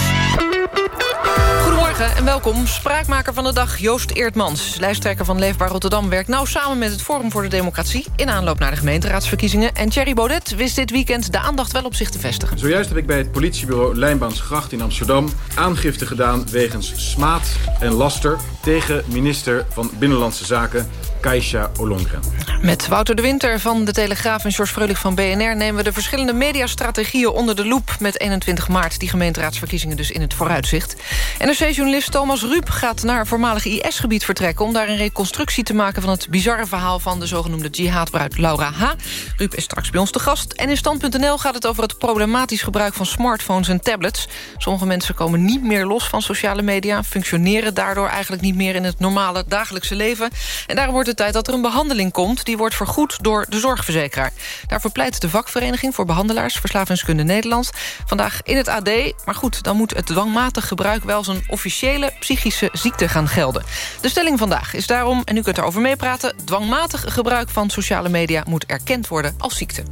Goedemorgen en welkom. Spraakmaker van de dag Joost Eertmans. Lijsttrekker van Leefbaar Rotterdam werkt nauw samen met het Forum voor de Democratie... in aanloop naar de gemeenteraadsverkiezingen. En Thierry Baudet wist dit weekend de aandacht wel op zich te vestigen. Zojuist heb ik bij het politiebureau Lijnbaansgracht in Amsterdam... aangifte gedaan wegens smaad en laster... tegen minister van Binnenlandse Zaken Kaisha Ollongren. Met Wouter de Winter van De Telegraaf en George Freulich van BNR... nemen we de verschillende mediastrategieën onder de loep... met 21 maart, die gemeenteraadsverkiezingen dus in het vooruitzicht. NRC-journalist Thomas Ruip gaat naar voormalig IS-gebied vertrekken... om daar een reconstructie te maken van het bizarre verhaal... van de zogenoemde jihadbruid Laura H. Ruip is straks bij ons te gast. En in Stand.nl gaat het over het problematisch gebruik van smartphones en tablets. Sommige mensen komen niet meer los van sociale media... functioneren daardoor eigenlijk niet meer in het normale dagelijkse leven. En daarom wordt het tijd dat er een behandeling komt... die wordt vergoed door de zorgverzekeraar. Daarvoor pleit de vakvereniging voor behandelaars... Verslavingskunde Nederland. Vandaag in het AD. Maar goed, dan moet het dwangmatig gebruik... wel zijn officiële psychische ziekte gaan gelden. De stelling vandaag is daarom, en u kunt erover meepraten... dwangmatig gebruik van sociale media moet erkend worden als ziekte.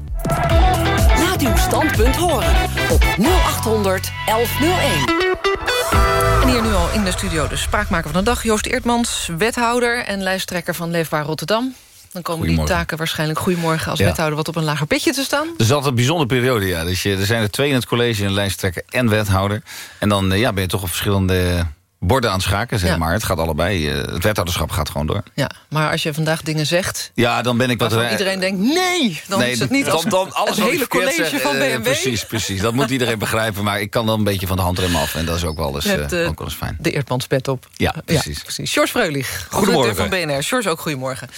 Uw standpunt horen op 0800 1101. En hier nu al in de studio de spraakmaker van de dag... Joost Eertmans, wethouder en lijsttrekker van Leefbaar Rotterdam. Dan komen die taken waarschijnlijk goedemorgen als Ja. wethouder... wat op een lager pitje te staan. Het is altijd een bijzondere periode, ja. Dus je, er zijn er twee in het college, een lijsttrekker en wethouder. En dan eh, ja, ben je toch op verschillende borden aan het schaken, zeg Ja. maar. Het gaat allebei. eh, Het wethouderschap gaat gewoon door. Ja, maar als je vandaag dingen zegt... Ja, dan ben ik wat... iedereen denkt, nee, dan nee, is het niet dan, als dan alles het hele college zeg, van eh, BMW. precies, precies. Dat moet iedereen begrijpen. Maar ik kan dan een beetje van de handrem af. En dat is ook wel eens, eh, ook wel eens fijn. de Eertmanspet op. Ja, precies. Ja, precies. George Freulich, Goedemorgen. van BNR. George, ook goedemorgen.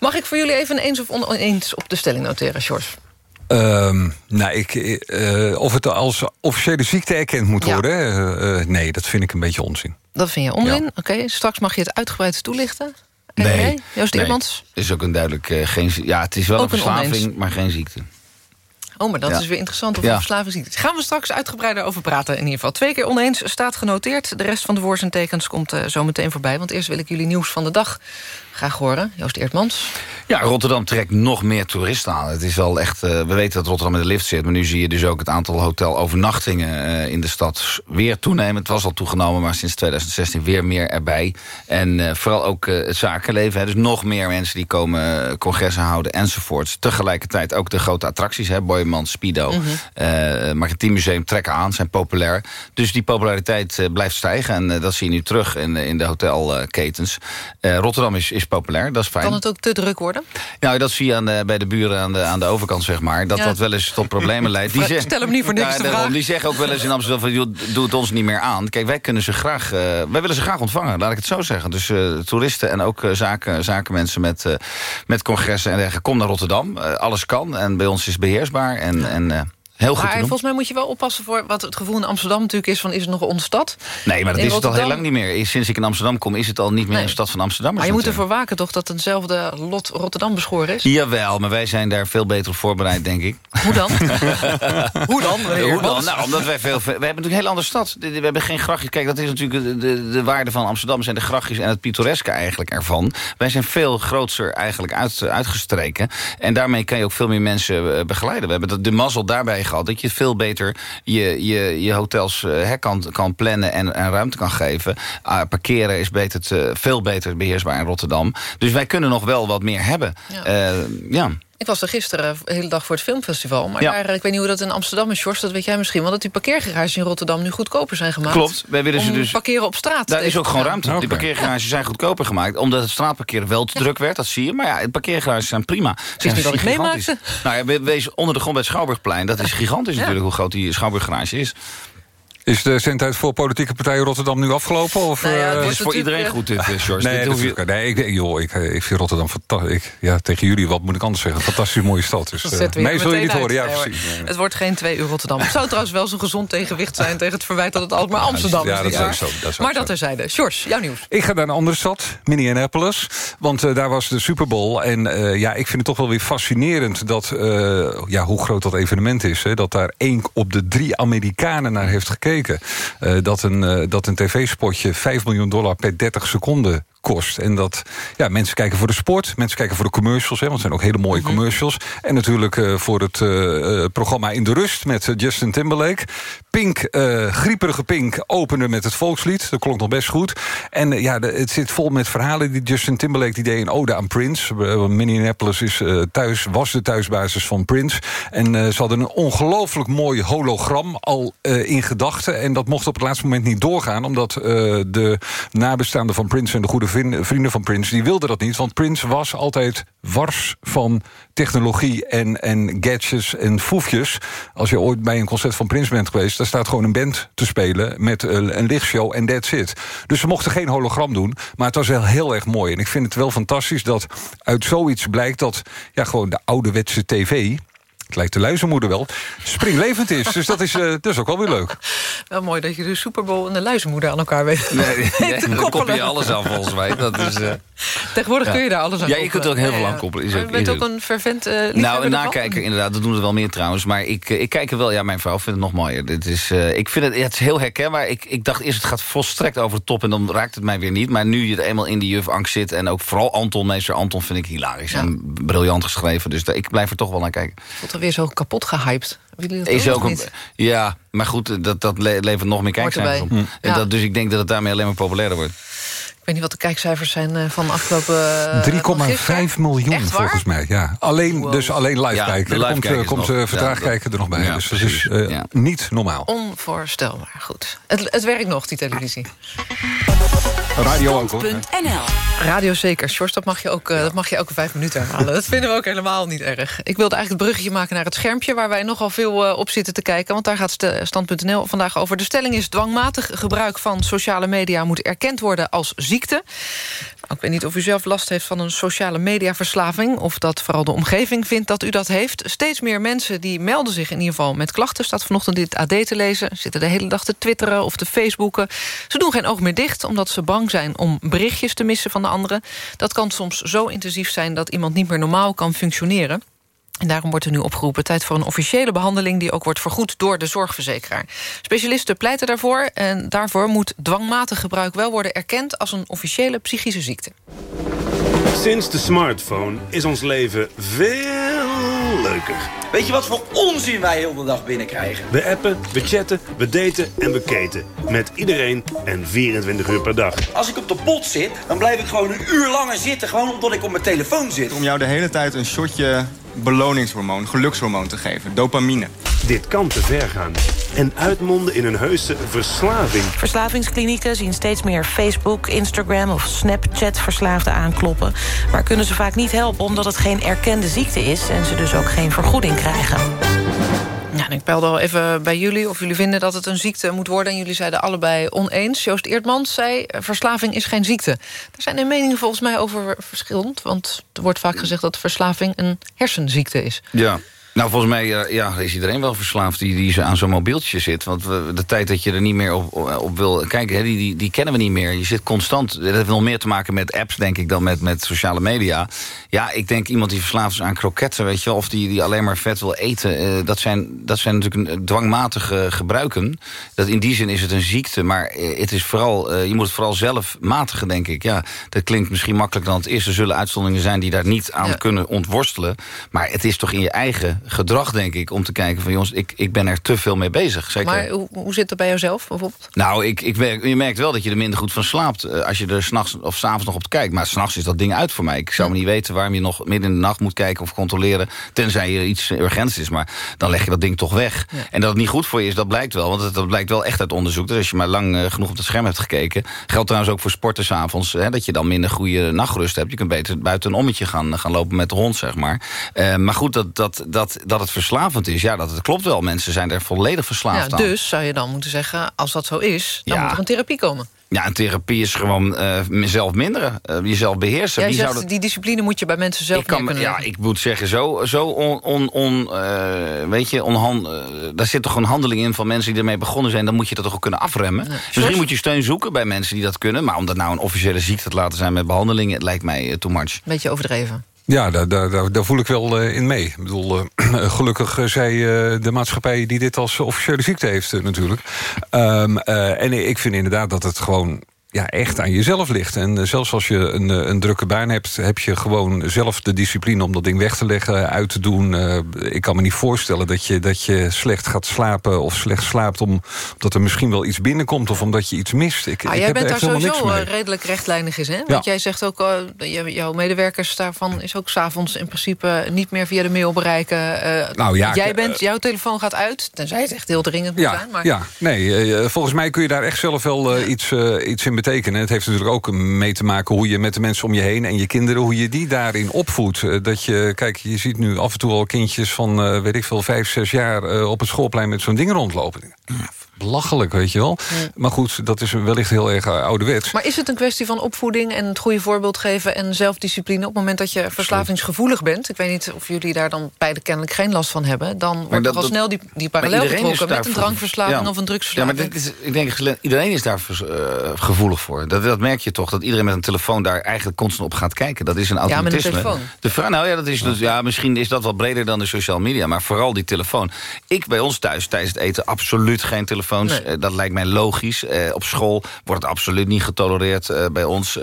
Mag ik voor jullie even een eens of oneens op de stelling noteren, George? Ehm, nou, ik, eh, of het als officiële ziekte erkend moet Ja. worden... nee, dat vind ik een beetje onzin. Dat vind je onzin? Oké, straks mag je het uitgebreid toelichten. Nee, Joost nee. Eertmans? Het is ook een duidelijk... eh, geen, ja, het is wel Ook een verslaving, maar geen ziekte. Oh, maar dat Ja. is weer interessant of Ja. is. Gaan we straks uitgebreider over praten in ieder geval. Twee keer oneens staat genoteerd. De rest van de voor's en tekens komt eh, zo meteen voorbij. Want eerst wil ik jullie nieuws van de dag graag horen. Joost Eertmans. Ja, Rotterdam trekt nog meer toeristen aan. Het is al echt, eh, we weten dat Rotterdam in de lift zit... maar nu zie je dus ook het aantal hotelovernachtingen eh, in de stad weer toenemen. Het was al toegenomen, maar sinds 2016 weer meer erbij. En eh, vooral ook het zakenleven. Hè. Dus nog meer mensen die komen congressen houden enzovoorts. Tegelijkertijd ook de grote attracties, hè, Boyman, Speedo... Eh Maritiem Museum trekken aan, zijn populair. Dus die populariteit blijft stijgen. En dat zie je nu terug in, in de hotelketens. Rotterdam is, is populair, dat is fijn. Kan het ook te druk worden? Nou, dat zie je aan de, bij de buren aan de, aan de overkant, zeg maar. Dat Ja. dat wel eens tot problemen leidt. Die Stel zeggen- hem niet voor niks Ja. Die zeggen ook wel eens in Amsterdam van... joh, doe het ons niet meer aan. Kijk, wij kunnen ze graag... eh, wij willen ze graag ontvangen, laat ik het zo zeggen. Dus eh, toeristen en ook eh, zaken, zakenmensen met, met congressen en dergelijke. Kom naar Rotterdam. Alles kan en bij ons is beheersbaar. En, en heel goed maar volgens mij moet je wel oppassen voor wat het gevoel in Amsterdam natuurlijk is... van is het nog onze stad? Nee, maar dat In is het al heel lang niet meer. Sinds ik in Amsterdam kom, is het al niet meer een stad van Amsterdam. Maar je moet ervoor waken toch dat hetzelfde lot Rotterdam beschoren is? Jawel, maar wij zijn daar veel beter op voorbereid, denk ik. Hoe dan? Hoe dan? Hoe dan? Nou, omdat wij veel... We hebben natuurlijk een hele andere stad. We hebben geen grachtjes. Kijk, dat is natuurlijk de, de, de waarde van Amsterdam... zijn de grachtjes en het pittoreske eigenlijk ervan. Wij zijn veel groter eigenlijk uit, uitgestreken. En daarmee kan je ook veel meer mensen eh, begeleiden. We hebben de, de mazzel daarbij dat je veel beter je, je, je hotels eh, hè, kan, kan plannen en, en ruimte kan geven. Ah, parkeren is beter te, veel beter beheersbaar in Rotterdam. Dus wij kunnen nog wel wat meer hebben. Ja. Ja. Ik was er gisteren de hele dag voor het filmfestival. Maar Ja. daar, ik weet niet hoe dat in Amsterdam is, Sjors. Dat weet jij misschien wel. Dat die parkeergarages in Rotterdam nu goedkoper zijn gemaakt. Klopt. Wij willen ze dus- parkeren op straat. Daar is ook gewoon ruimte. Die parkeergarages zijn goedkoper gemaakt. Omdat het straatparkeren wel te druk werd, dat zie je. Maar ja, de parkeergarages zijn prima. Zijn niet wat ik meemaakte. Nou ja, we- wees onder de grond bij het Schouwburgplein. Dat is gigantisch natuurlijk hoe groot die Schouwburggarage is. Is de zendtijd voor politieke partijen Rotterdam nu afgelopen? Of, Nou ja, het eh, wordt Is voor iedereen goed, dit, eh, George. Nee, Dit je- nee ik, joh, ik, eh, ik vind Rotterdam fantastisch. Ja, tegen jullie, wat moet ik anders zeggen? Fantastisch mooie stad. Dus, eh, nee, zul je niet horen. Ja. Nee, precies. hoor. Nee, nee. Het wordt geen twee uur Rotterdam. Het zou trouwens wel zo'n gezond tegenwicht zijn... tegen het verwijt dat het altijd maar Ja, Amsterdam ja, is. dat is zo, dat is maar zo. dat terzijde. Sjors, jouw nieuws. Ik ga naar een andere stad, Minneapolis. Want eh, daar was de Super Bowl. En eh, ja, ik vind het toch wel weer fascinerend... Dat, eh, ja, hoe groot dat evenement is. Hè? Dat daar één op de drie Amerikanen naar heeft gekeken. Eh, dat een, eh, dat een tv-spotje 5 miljoen dollar per 30 seconden kost. En dat ja, mensen kijken voor de sport, mensen kijken voor de commercials... Hè, want het zijn ook hele mooie commercials. En natuurlijk eh, voor het eh, eh, programma In de Rust met Justin Timberlake. Pink, eh, grieperige Pink, opende met het volkslied. Dat klonk nog best goed. En ja, de- het zit vol met verhalen. Die Justin Timberlake die deed een ode aan Prince. Minneapolis is, thuis, was de thuisbasis van Prince. En ze hadden een ongelooflijk mooi hologram al in gedachten. En dat mocht op het laatste moment niet doorgaan... omdat de nabestaanden van Prince en de goede vrienden van Prince... die wilden dat niet, want Prince was altijd wars van technologie... en, en gadgets en foefjes. Als je ooit bij een concert van Prince bent geweest... daar staat gewoon een band te spelen met eh, een lichtshow en that's it. Dus ze mochten geen hologram doen, maar het was wel heel erg mooi. En ik vind het wel fantastisch dat uit zoiets blijkt... dat ja, gewoon de ouderwetse tv... Het lijkt de luizenmoeder wel. Springlevend is. Dus dat is, dat is ook wel weer leuk. Wel mooi dat je de Super Bowl en de luizenmoeder aan elkaar weet. Nee, te nee, dan koppel koppelen. je alles aan volgens mij. Dat is, eh, Tegenwoordig Ja. kun je daar alles aan Ja, je kunt er ook heel veel aan koppelen. Is ook- je bent is ook een fervent liefhebber Nou, een nakijker inderdaad, dat doen er wel meer trouwens. Maar ik, ik kijk er wel, ja, mijn vrouw vindt het nog mooier. Dit is, ik vind het, het is heel herkenbaar. Ik, ik dacht eerst, het gaat volstrekt over de top en dan raakt het mij weer niet. Maar nu je er eenmaal in die juf-angst zit... en ook vooral Anton, meester Anton, vind ik hilarisch en briljant geschreven. Dus ik blijf er toch wel naar kijken. Er weer zo kapot gehyped. Is ook een, ja, maar goed, dat, dat le- levert nog meer kijkcijfers op. En Ja. dat, dus ik denk dat het daarmee alleen maar populairder wordt. Ik weet niet wat de kijkcijfers zijn eh, van de afgelopen... eh, 3,5 miljoen Echt waar? volgens mij. Ja. Alleen, Dus alleen live Ja, kijken. Er live komt, eh, kijkers komt nog. eh, vertraag Ja, kijken er nog bij. Ja, dus dat is eh, niet normaal. Onvoorstelbaar, goed. Het, het werkt nog, die televisie. Radio ook hoor. Radio zeker. Sjors, dat mag je ook, eh, dat mag je elke vijf minuten herhalen. Dat vinden we ook helemaal niet erg. Ik wilde eigenlijk het bruggetje maken naar het schermpje... waar wij nogal veel eh, op zitten te kijken. Want daar gaat St- Stand.nl vandaag over. De stelling is dwangmatig gebruik van sociale media... moet erkend worden als ziekte. Ik weet niet of u zelf last heeft van een sociale mediaverslaving... of dat vooral de omgeving vindt dat u dat heeft. Steeds meer mensen die melden zich in ieder geval met klachten. Staat vanochtend het AD te lezen. Zitten de hele dag te twitteren of te facebooken. Ze doen geen oog meer dicht omdat ze bang zijn... om berichtjes te missen van de anderen. Dat kan soms zo intensief zijn dat iemand niet meer normaal kan functioneren. En daarom wordt er nu opgeroepen tijd voor een officiële behandeling... die ook wordt vergoed door de zorgverzekeraar. Specialisten pleiten daarvoor en daarvoor moet dwangmatig gebruik... wel worden erkend als een officiële psychische ziekte. Sinds de smartphone is ons leven veel leuker. Weet je wat voor onzin wij heel de dag binnenkrijgen? We appen, we chatten, we daten en we keten. Met iedereen en 24 uur per dag. Als ik op de pot zit, dan blijf ik gewoon een uur langer zitten... gewoon omdat ik op mijn telefoon zit. Om jou de hele tijd een shotje beloningshormoon, gelukshormoon te geven, dopamine. Dit kan te ver gaan en uitmonden in een heuse verslaving. Verslavingsklinieken zien steeds meer Facebook, Instagram of Snapchat-verslaafden aankloppen. Maar kunnen ze vaak niet helpen omdat het geen erkende ziekte is... en ze dus ook geen vergoeding krijgen. Ja, ik peilde al even bij jullie of jullie vinden dat het een ziekte moet worden. En jullie zeiden allebei oneens. Joost Eertmans zei, eh, verslaving is geen ziekte. Daar zijn de meningen volgens mij over verschillend. Want er wordt vaak gezegd dat verslaving een hersenziekte is. Ja. Nou, volgens mij uh, ja, is iedereen wel verslaafd die, die aan zo'n mobieltje zit. Want we, de tijd dat je er niet meer op, op wil kijken, hè, die, die, die, kennen we niet meer. Je zit constant, dat heeft nog meer te maken met apps, denk ik, dan met, met sociale media. Ja, ik denk iemand die verslaafd is aan kroketten, weet je of die, die alleen maar vet wil eten. Uh, dat, zijn, dat zijn natuurlijk een dwangmatige gebruiken. Dat in die zin is het een ziekte, maar het is vooral, je moet het vooral zelf matigen, denk ik. Ja, dat klinkt misschien makkelijker dan het is. Er zullen uitzonderingen zijn die daar niet aan ja. kunnen ontworstelen. Maar het is toch in je eigen gedrag, denk ik, om te kijken van... jongens, ik, ik ben er te veel mee bezig. Zeker. Maar hoe, hoe zit het bij jouzelf, bijvoorbeeld? Nou, ik, ik merk, je merkt wel dat je er minder goed van slaapt... Uh, als je er s'nachts of s'avonds nog op kijkt. Maar s'nachts is dat ding uit voor mij. Ik zou me niet weten waarom je nog midden in de nacht moet kijken... of controleren, tenzij er iets urgents is. Maar dan leg je dat ding toch weg. Ja. En dat het niet goed voor je is, dat blijkt wel. Want dat blijkt wel echt uit onderzoek. Dus als je maar lang uh, genoeg op het scherm hebt gekeken... geldt trouwens ook voor sporten s'avonds... dat je dan minder goede nachtrust hebt. Je kunt beter buiten een ommetje gaan, gaan lopen met de hond, zeg maar. Uh, maar goed, dat, dat, dat, dat het verslavend is, ja, dat het klopt wel. Mensen zijn er volledig verslaafd ja, aan. Dus zou je dan moeten zeggen, als dat zo is, dan ja. moet er een therapie komen. Ja, een therapie is gewoon uh, mezelf minderen. Uh, jezelf beheersen. Jij Wie zegt, zou dat... die discipline moet je bij mensen zelf ik kan, kunnen Ja, ik moet zeggen, zo, zo on, on, on uh, weet je, onhan, daar zit toch een handeling in van mensen die ermee begonnen zijn. Dan moet je dat toch ook kunnen afremmen. Nee. Misschien moet je steun zoeken bij mensen die dat kunnen. Maar om dat nou een officiële ziekte te laten zijn met behandelingen, het lijkt mij too much. Beetje overdreven. Ja, daar, voel ik wel uh, in mee. Ik bedoel, uh, gelukkig zei uh, de maatschappij die dit als officiële ziekte heeft natuurlijk. Um, en ik vind inderdaad dat het gewoon ja, echt aan jezelf ligt. En zelfs als je een, een drukke baan hebt... heb je gewoon zelf de discipline om dat ding weg te leggen, uit te doen. Uh, ik kan me niet voorstellen dat je, dat je slecht gaat slapen... of slecht slaapt omdat er misschien wel iets binnenkomt... of omdat je iets mist. Ik, ah, ik jij heb bent daar sowieso redelijk rechtlijnig is, hè? Want ja. jij zegt ook, uh, jouw medewerkers daarvan... is ook s'avonds in principe niet meer via de mail bereiken. Uh, nou, ja, jij bent, jouw telefoon gaat uit, tenzij het echt heel dringend moet ja, zijn. Maar... Ja, nee, volgens mij kun je daar echt zelf wel iets, iets in betekenen betekenen. Het heeft natuurlijk ook mee te maken hoe je met de mensen om je heen... en je kinderen, hoe je die daarin opvoedt. Dat je, kijk, je ziet nu af en toe al kindjes van, uh, weet ik veel, vijf, zes jaar... Uh, op het schoolplein met zo'n ding rondlopen. Belachelijk, weet je wel. Ja. Maar goed, dat is wellicht heel erg ouderwets. Maar is het een kwestie van opvoeding en het goede voorbeeld geven... en zelfdiscipline op het moment dat je verslavingsgevoelig bent? Ik weet niet of jullie daar dan beide kennelijk geen last van hebben. Dan wordt er al snel die, die parallel getrokken met een drankverslaving ja. of een drugsverslaving. Ja, maar dit is, ik denk, iedereen is daar uh, gevoelig voor. Dat, dat merk je toch, dat iedereen met een telefoon daar eigenlijk constant op gaat kijken. Dat is een automatisme. Ja, met een telefoon. De vraag, nou ja, dat is dus, ja, misschien is dat wel breder dan de social media... maar vooral die telefoon. Ik bij ons thuis tijdens het eten absoluut geen telefoons. Nee. dat lijkt mij logisch. Uh, op school wordt het absoluut niet getolereerd uh, bij ons.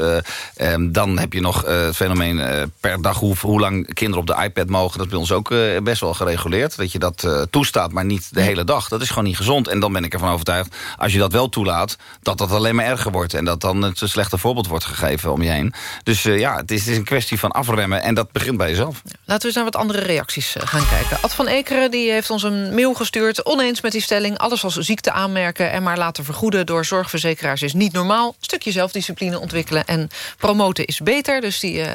Um, dan heb je nog het fenomeen per dag hoe, hoe, lang kinderen op de iPad mogen. Dat is bij ons ook best wel gereguleerd. Dat je dat toestaat, maar niet de hele dag. Dat is gewoon niet gezond. En dan ben ik ervan overtuigd, als je dat wel toelaat... dat dat alleen maar erger wordt. En dat dan het een slechte voorbeeld wordt gegeven om je heen. Dus ja, het is, het is, een kwestie van afremmen. En dat begint bij jezelf. Laten we eens naar wat andere reacties gaan kijken. Ad van Ekeren die heeft ons een mail gestuurd. Oneens met die stelling. Alles als ziekte aanmerken en maar laten vergoeden door zorgverzekeraars is niet normaal. Een stukje zelfdiscipline ontwikkelen en promoten is beter. Dus die uh,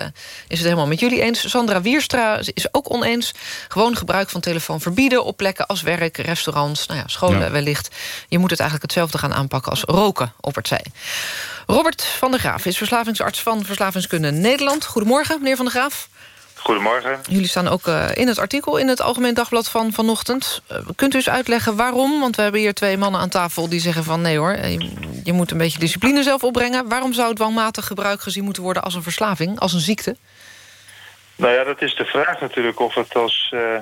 is het helemaal met jullie eens. Sandra Wierstra is ook oneens. Gewoon gebruik van telefoon verbieden op plekken als werk, restaurants, nou ja, scholen ja. wellicht. Je moet het eigenlijk hetzelfde gaan aanpakken als roken, oppert zij. Robert van der Graaf is verslavingsarts van Verslavingskunde Nederland. Goedemorgen, meneer van der Graaf. Goedemorgen. Jullie staan ook uh, in het artikel in het Algemeen Dagblad van vanochtend. Uh, kunt u eens uitleggen waarom? Want we hebben hier twee mannen aan tafel die zeggen van... nee hoor, je, je moet een beetje discipline zelf opbrengen. Waarom zou dwangmatig gebruik gezien moeten worden als een verslaving, als een ziekte? Nou ja, dat is de vraag natuurlijk of het als, uh,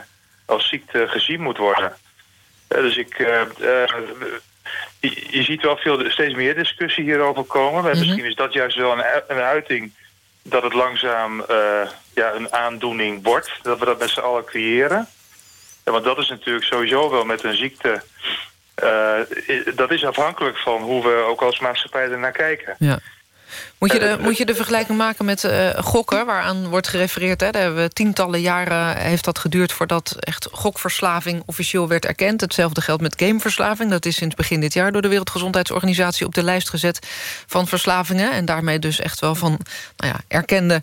als ziekte gezien moet worden. Uh, dus ik... Uh, je, je, ziet wel veel, steeds meer discussie hierover komen. Mm -hmm. Misschien is dat juist wel een, een uiting dat het langzaam ja, een aandoening wordt. Dat we dat met z'n allen creëren. Ja, want dat is natuurlijk sowieso wel met een ziekte... dat is afhankelijk van hoe we ook als maatschappij er naar kijken. Ja. Moet je, de, moet je de vergelijking maken met uh, gokken, waaraan wordt gerefereerd? Hè? Daar hebben we tientallen jaren heeft dat geduurd... voordat echt gokverslaving officieel werd erkend. Hetzelfde geldt met gameverslaving. Dat is sinds begin dit jaar door de Wereldgezondheidsorganisatie... op de lijst gezet van verslavingen. En daarmee dus echt wel van nou ja, erkende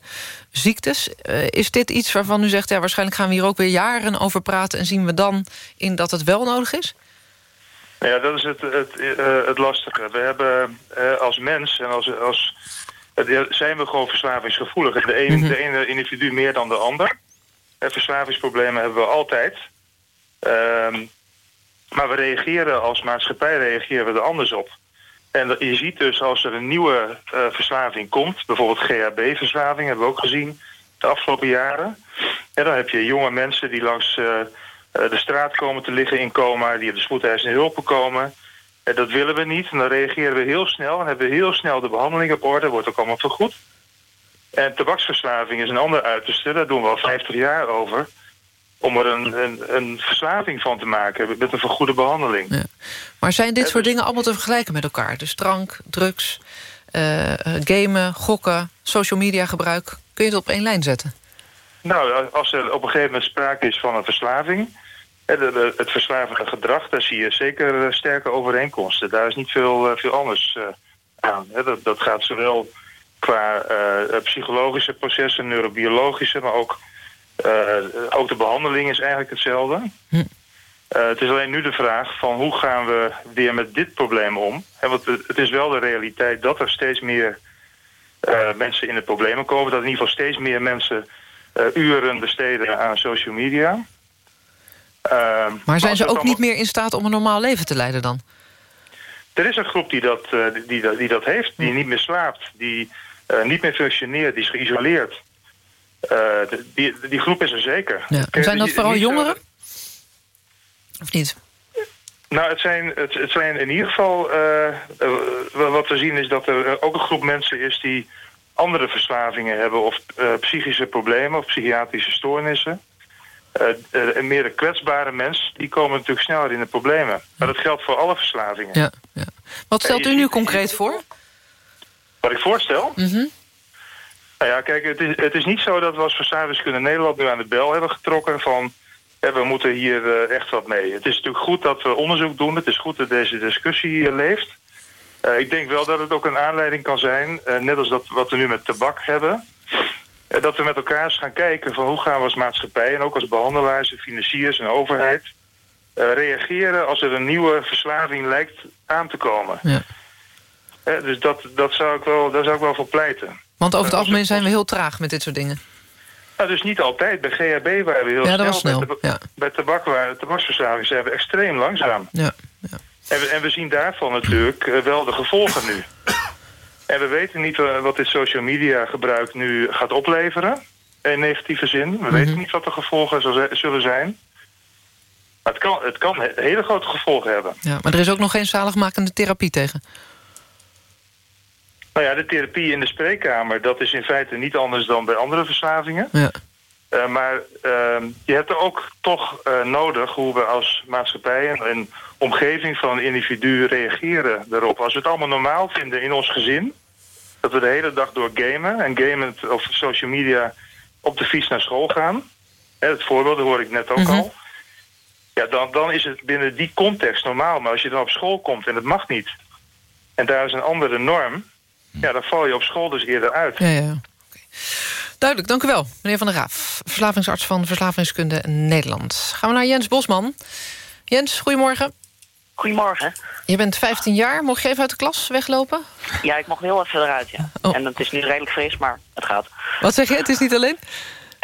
ziektes. Uh, is dit iets waarvan u zegt... ja, waarschijnlijk gaan we hier ook weer jaren over praten... en zien we dan in dat het wel nodig is? Ja, dat is het, het, uh, het lastige. We hebben uh, als mens en als, als zijn we gewoon verslavingsgevoelig. De ene, mm -hmm. de ene individu meer dan de ander. En verslavingsproblemen hebben we altijd. Um, maar we reageren als maatschappij reageren we er anders op. En je ziet dus als er een nieuwe uh, verslaving komt... bijvoorbeeld GHB-verslaving hebben we ook gezien de afgelopen jaren. En dan heb je jonge mensen die langs de straat komen te liggen in coma... die op de spoedeisende hulpen komen. En dat willen we niet. En dan reageren we heel snel en hebben we heel snel de behandeling op orde. Wordt ook allemaal vergoed. En tabaksverslaving is een ander uiterste. Daar doen we al 50 jaar over. Om er een, een, een verslaving van te maken met een vergoede behandeling. Ja. Maar zijn dit soort dingen allemaal te vergelijken met elkaar? Dus drank, drugs, uh, gamen, gokken, social media gebruik. Kun je het op één lijn zetten? Nou, als er op een gegeven moment sprake is van een verslaving... Het verslavende gedrag, daar zie je zeker sterke overeenkomsten. Daar is niet veel, veel anders aan. Dat, dat gaat zowel qua uh, psychologische processen, neurobiologische... maar ook, uh, ook de behandeling is eigenlijk hetzelfde. Hm. Uh, het is alleen nu de vraag van hoe gaan we weer met dit probleem om. En want het is wel de realiteit dat er steeds meer mensen in de problemen komen. Dat in ieder geval steeds meer mensen uren besteden aan social media... Uh, maar zijn ze ook allemaal... niet meer in staat om een normaal leven te leiden dan? Er is een groep die dat, uh, die, die, die, dat heeft, die niet meer slaapt, die uh, niet meer functioneert, die is geïsoleerd. die, die groep is er zeker. Ja. En zijn dat vooral jongeren? Of niet? Nou, het zijn, het, het zijn in ieder geval... wat we zien is dat er ook een groep mensen is die andere verslavingen hebben... of psychische problemen of psychiatrische stoornissen. Uh, uh, meer de kwetsbare mensen, die komen natuurlijk sneller in de problemen. Maar dat geldt voor alle verslavingen. Ja, ja. Wat stelt u nu concreet voor? Wat ik voorstel? Mm -hmm. Nou ja, kijk, het is, het is niet zo dat we als Verslavingskunde Nederland nu aan de bel hebben getrokken van... We moeten hier echt wat mee. Het is natuurlijk goed dat we onderzoek doen. Het is goed dat deze discussie leeft. ik denk wel dat het ook een aanleiding kan zijn, net als dat wat we nu met tabak hebben dat we met elkaar eens gaan kijken van hoe gaan we als maatschappij... en ook als behandelaars en financiers en overheid... Uh, reageren als er een nieuwe verslaving lijkt aan te komen. Ja. Uh, dus dat, dat zou ik wel, daar zou ik wel voor pleiten. Want over het algemeen zijn we heel traag met dit soort dingen. Nou, dus niet altijd. Bij GHB waren we heel ja, snel. Dat snel. Bij, ja. bij tabak waren tabaksverslaving zijn we extreem langzaam. Ja. ja. En, we, en we zien daarvan natuurlijk wel de gevolgen nu. En we weten niet wat dit social media gebruik nu gaat opleveren. In negatieve zin. We mm -hmm. weten niet wat de gevolgen zullen zijn. Maar het kan, het kan hele grote gevolgen hebben. Ja, maar er is ook nog geen zaligmakende therapie tegen. Nou ja, de therapie in de spreekkamer... dat is in feite niet anders dan bij andere verslavingen. Ja. Uh, maar uh, je hebt er ook toch uh, nodig hoe we als maatschappij... en omgeving van een individu reageren daarop. Als we het allemaal normaal vinden in ons gezin... dat we de hele dag door gamen... en gamen of social media op de fiets naar school gaan... Hè, het voorbeeld dat hoor ik net ook mm -hmm. al... ja, dan, dan is het binnen die context normaal. Maar als je dan op school komt en het mag niet... en daar is een andere norm... ja, dan val je op school dus eerder uit. Ja, ja. Okay. Duidelijk, dank u wel, meneer Van der Graaf. Verslavingsarts van Verslavingskunde Nederland. Gaan we naar Jens Bosman. Jens, goedemorgen. Goedemorgen. Je bent 15 jaar. Mocht je even uit de klas weglopen? Ja, ik mocht heel even eruit, ja. Oh. En het is nu redelijk fris, maar het gaat. Wat zeg je? Het is niet alleen?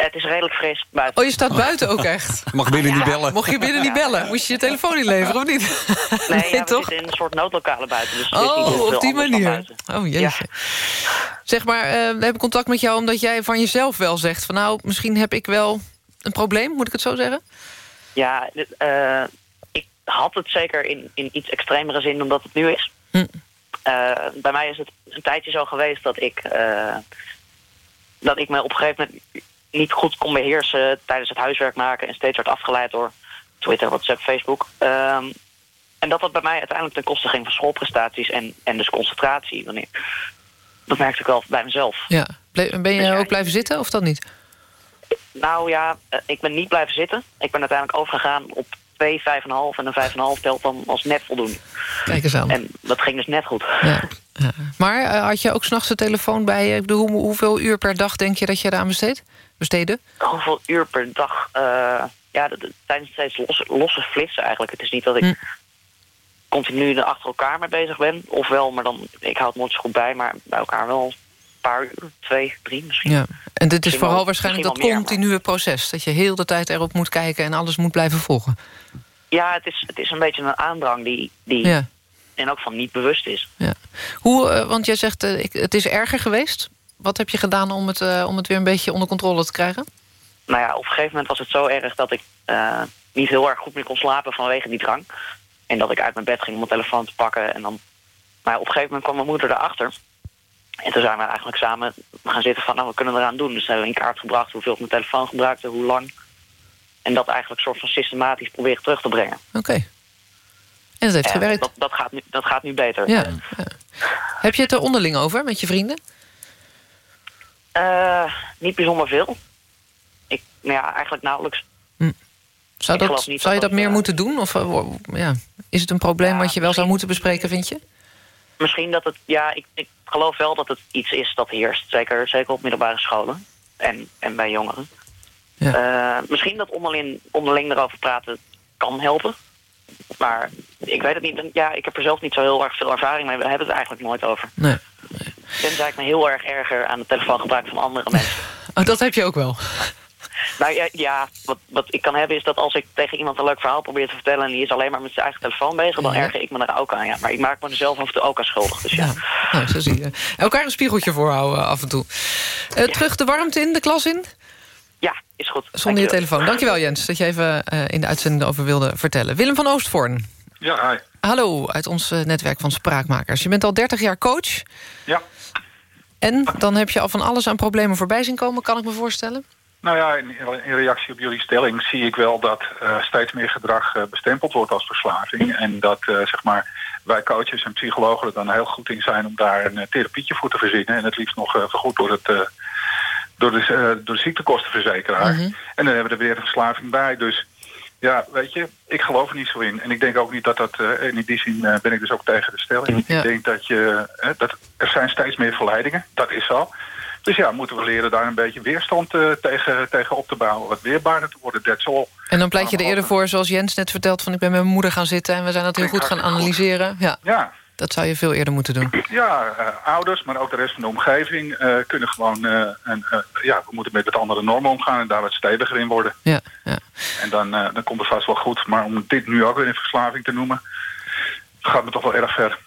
Het is redelijk fris buiten. Oh, je staat buiten ook echt? Mag binnen niet bellen. Mocht je binnen niet bellen? Moest je je telefoon inleveren of niet? Nee, ja, we toch? zitten in een soort noodlokalen buiten. Dus het is niet heel Oh, op die manier. Oh, jeetje. Zeg maar, eh, we hebben contact met jou omdat jij van jezelf wel zegt... van nou, misschien heb ik wel een probleem, moet ik het zo zeggen? Ja, eh, ik had het zeker in, in iets extremere zin dan dat het nu is. Hm. Eh, bij mij is het een tijdje zo geweest dat ik, eh, dat ik me op een gegeven moment niet goed kon beheersen tijdens het huiswerk maken en steeds werd afgeleid door Twitter, WhatsApp, Facebook. Ehm, en dat dat bij mij uiteindelijk ten koste ging van schoolprestaties en, en dus concentratie. Wanneer, dat merkte ik wel bij mezelf. Ja. Ben je ook blijven zitten of dat niet? Nou ja, eh, ik ben niet blijven zitten. Ik ben uiteindelijk overgegaan op 2, 5,5 en een 5,5 telt dan als net voldoende. Kijk eens aan. En dat ging dus net goed. Maar eh, had je ook s'nachts de telefoon bij je? Ik bedoel, hoe, hoeveel uur per dag denk je dat je eraan besteedt? Besteedde? Hoeveel uur per dag? eh, ja, zijn steeds losse, losse flitsen eigenlijk. Het is niet dat ik continu er achter elkaar mee bezig ben. Ofwel, maar dan, ik houd het nooit zo goed bij, maar bij elkaar wel een paar uur, twee, drie misschien. Ja. En dit is vooral wel- waarschijnlijk dat meer, continue proces. Dat je heel de tijd erop moet kijken en alles moet blijven volgen. Ja, het is, het is een beetje een aandrang die, die Ja. en ook van niet bewust is. Hoe, eh, want jij zegt, eh, ik, het is erger geweest. Wat heb je gedaan om het, eh, om het weer een beetje onder controle te krijgen? Nou ja, op een gegeven moment was het zo erg dat ik eh, niet heel erg goed meer kon slapen vanwege die drang. En dat ik uit mijn bed ging om mijn telefoon te pakken. En dan, maar op een gegeven moment kwam mijn moeder erachter. En toen zijn we eigenlijk samen gaan zitten van, nou, we kunnen eraan doen. Dus hebben we in kaart gebracht hoeveel ik mijn telefoon gebruikte, hoe lang. En dat eigenlijk soort van systematisch proberen terug te brengen. Oké. En dat heeft En gewerkt. Dat, dat, gaat nu, dat gaat nu beter. Ja, ja. Heb je het er onderling over met je vrienden? Eh, niet bijzonder veel. Ik, nou ja, eigenlijk nauwelijks. Zou, Ik geloof dat, zou je dat dat meer dat, moeten doen? Of eh, ja, is het een probleem wat je wel zou moeten bespreken, vind je? Misschien dat het, ja, ik, ik geloof wel dat het iets is dat heerst. Zeker, zeker op middelbare scholen en, en bij jongeren. Eh, misschien dat onderling, onderling erover praten kan helpen. Maar ik weet het niet. Ja, ik heb er zelf niet zo heel erg veel ervaring mee. We hebben het eigenlijk nooit over. Nee. Tenzij ik me heel erg erger aan het telefoongebruik van andere mensen. Oh, dat heb je ook wel. Nou ja, ja wat, wat ik kan hebben is dat als ik tegen iemand een leuk verhaal probeer te vertellen... en die is alleen maar met zijn eigen telefoon bezig... dan Ja. erger ik me er ook aan. Ja. Maar ik maak me er zelf af en toe ook aan schuldig. Dus ja. Nou, zo zie je. Elkaar een spiegeltje voorhouden af en toe. Eh, Terug de warmte in, de klas in? Ja, is goed. Zonder je telefoon. Dankjewel Jens, dat je even eh, in de uitzending over wilde vertellen. Willem van Oostvoorn. Ja, hi. Hallo, uit ons eh, netwerk van spraakmakers. Je bent al 30 jaar coach. Ja. En dan heb je al van alles aan problemen voorbij zien komen, kan ik me voorstellen? Nou ja, in, in reactie op jullie stelling zie ik wel dat eh, steeds meer gedrag eh, bestempeld wordt als verslaving. En dat eh, zeg maar, wij coaches en psychologen er dan heel goed in zijn om daar een therapietje voor te verzinnen. En het liefst nog vergoed door, het, door, de, door de ziektekostenverzekeraar. Mhm. En dan hebben we er weer een verslaving bij. Dus ja, weet je, ik geloof er niet zo in. En ik denk ook niet dat dat, eh, en in die zin eh, ben ik dus ook tegen de stelling. Ja. Ik denk dat je, eh, dat er zijn steeds meer verleidingen, dat is zo. Dus ja, moeten we leren daar een beetje weerstand tegen, tegen op te bouwen. Wat weerbaarder te worden, that's all. En dan pleit je er eerder voor, zoals Jens net vertelt... van ik ben met mijn moeder gaan zitten en we zijn dat heel goed gaan analyseren. Ja, Ja, dat zou je veel eerder moeten doen. ja eh, ouders, maar ook de rest van de omgeving eh, kunnen gewoon... eh, ja, we moeten met wat andere normen omgaan en daar wat steviger in worden. Ja, ja. En dan, dan komt het vast wel goed. Maar om dit nu ook weer een verslaving te noemen... gaat me toch wel erg ver.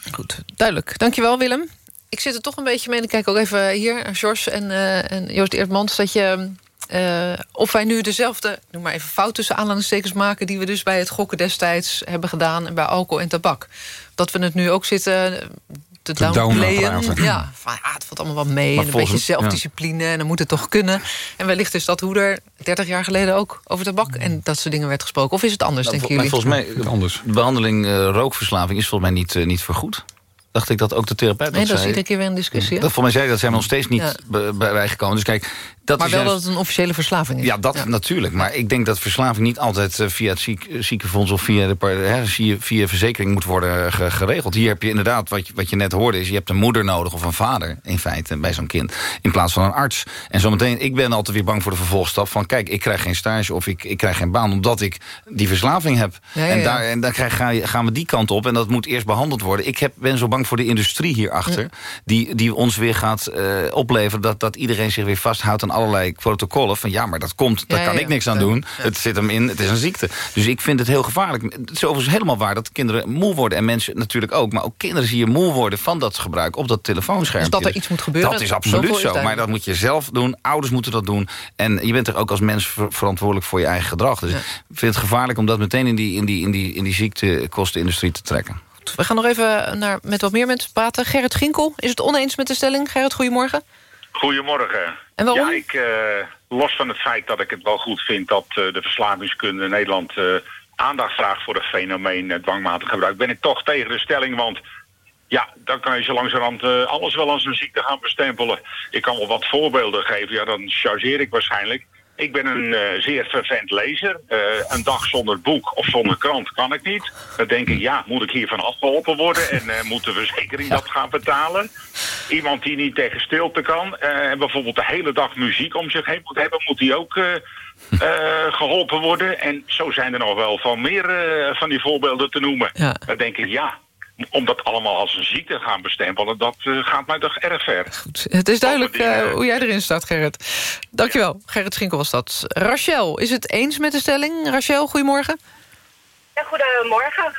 Duidelijk. Dankjewel, Willem. Ik zit er toch een beetje mee. En ik kijk ook even hier, George en, en Joost Eertmans... dat je, eh, of wij nu dezelfde, noem maar even fout tussen aanhalingstekens maken... die we dus bij het gokken destijds hebben gedaan... en bij alcohol en tabak. Dat we het nu ook zitten eh, te Te downplayen. Ja, van, ah, het valt allemaal wel mee. Maar En een volgens- beetje zelfdiscipline en dan moet het toch kunnen. En wellicht is dat hoe er 30 jaar geleden ook over tabak... en dat soort dingen werd gesproken. Of is het anders, Nou, denken jullie? maar volgens mij, anders. de behandeling eh, rookverslaving is volgens mij niet, niet vergoed. Dacht ik dat ook de therapeut Nee, dat is zei. iedere keer weer een discussie. Dat, voor mij zei dat zijn we nog steeds niet Ja. bij- bijgekomen. Dus kijk, dat maar wel juist- dat het een officiële verslaving is. Ja, dat natuurlijk. Maar ik denk dat verslaving niet altijd eh, via het ziek, ziekenfonds... of via, de, via, via verzekering moet worden ge- geregeld. Hier heb je inderdaad, wat je, wat je net hoorde... is je hebt een moeder nodig of een vader, in feite, bij zo'n kind. In plaats van een arts. En zometeen, ik ben altijd weer bang voor de vervolgstap van... kijk, ik krijg geen stage of ik, ik krijg geen baan... omdat ik die verslaving heb. Ja, ja, En, daar, en dan krijg, ga je- gaan we die kant op. En dat moet eerst behandeld worden. Ik heb, ben zo bang voor de industrie hierachter... Die, die ons weer gaat eh, opleveren dat, dat iedereen zich weer vasthoudt aan allerlei protocollen... van ja, maar dat komt, daar Ja, kan ja, ik niks aan doen. Het zit hem in, het is een ziekte. Dus ik vind het heel gevaarlijk. Het is overigens helemaal waar dat kinderen moe worden... en mensen natuurlijk ook, maar ook kinderen zie je moe worden... van dat gebruik op dat telefoonscherm. Dus dat er iets moet gebeuren, Dat is absoluut zo, maar dat moet je zelf doen. Ouders moeten dat doen. En je bent er ook als mens ver- verantwoordelijk voor je eigen gedrag. Dus ik vind het gevaarlijk om dat meteen in die, in die, in die, in die ziektekostenindustrie te trekken. We gaan nog even naar, met wat meer mensen praten. Gerrit Ginkel, is het oneens met de stelling? Gerrit, goedemorgen. Goedemorgen. En waarom? Ja, ik, eh, los van het feit dat ik het wel goed vind dat eh, de verslavingskunde in Nederland eh, aandacht vraagt voor het fenomeen dwangmatig gebruik, ben ik toch tegen de stelling, want ja, dan kan je zo langzamerhand alles wel als een ziekte gaan bestempelen. Ik kan wel wat voorbeelden geven, ja, dan chargeer ik waarschijnlijk. Ik ben een eh, zeer fervent lezer. Eh, een dag zonder boek of zonder krant kan ik niet. Dan denk ik, ja, moet ik hiervan afgeholpen worden? En eh, moet de verzekering dat gaan betalen? Iemand die niet tegen stilte kan... en bijvoorbeeld de hele dag muziek om zich heen moet hebben... moet die ook eh, eh, geholpen worden. En zo zijn er nog wel van meer van die voorbeelden te noemen. Dan denk ik, ja, om dat allemaal als een ziekte gaan bestempelen... dat eh, gaat mij toch erg ver. Het is duidelijk eh, hoe jij erin staat, Gerrit. Dankjewel. Gerrit Schinkel was dat. Rachel, is het eens met de stelling? Rachel, goedemorgen. Ja, goedemorgen.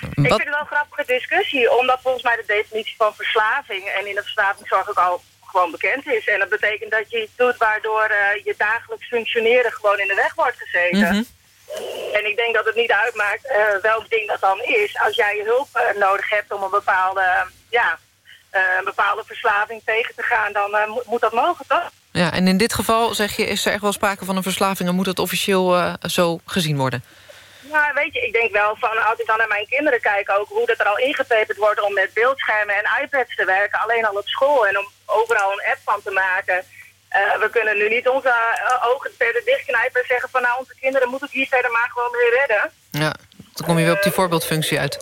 Ik vind het wel een grappige discussie, omdat volgens mij de definitie van verslaving en in de verslavingszorg ook al gewoon bekend is. En dat betekent dat je iets doet waardoor eh, je dagelijks functioneren gewoon in de weg wordt gezeten. Mhm. En ik denk dat het niet uitmaakt eh, welk ding dat dan is. Als jij hulp eh, nodig hebt om een bepaalde, ja, eh, een bepaalde verslaving tegen te gaan, dan moet- dat mogen, toch? Ja, en in dit geval zeg je, is er echt wel sprake van een verslaving... en moet het officieel zo gezien worden? Nou, weet je, ik denk wel van als ik dan naar mijn kinderen kijk ook hoe dat er al ingepeperd wordt om met beeldschermen en iPads te werken, alleen al op school en om overal een app van te maken. Eh, we kunnen nu niet onze eh, ogen verder dichtknijpen en zeggen van nou onze kinderen moeten het hier verder maar gewoon weer redden. Ja, dan kom je weer op die voorbeeldfunctie uit.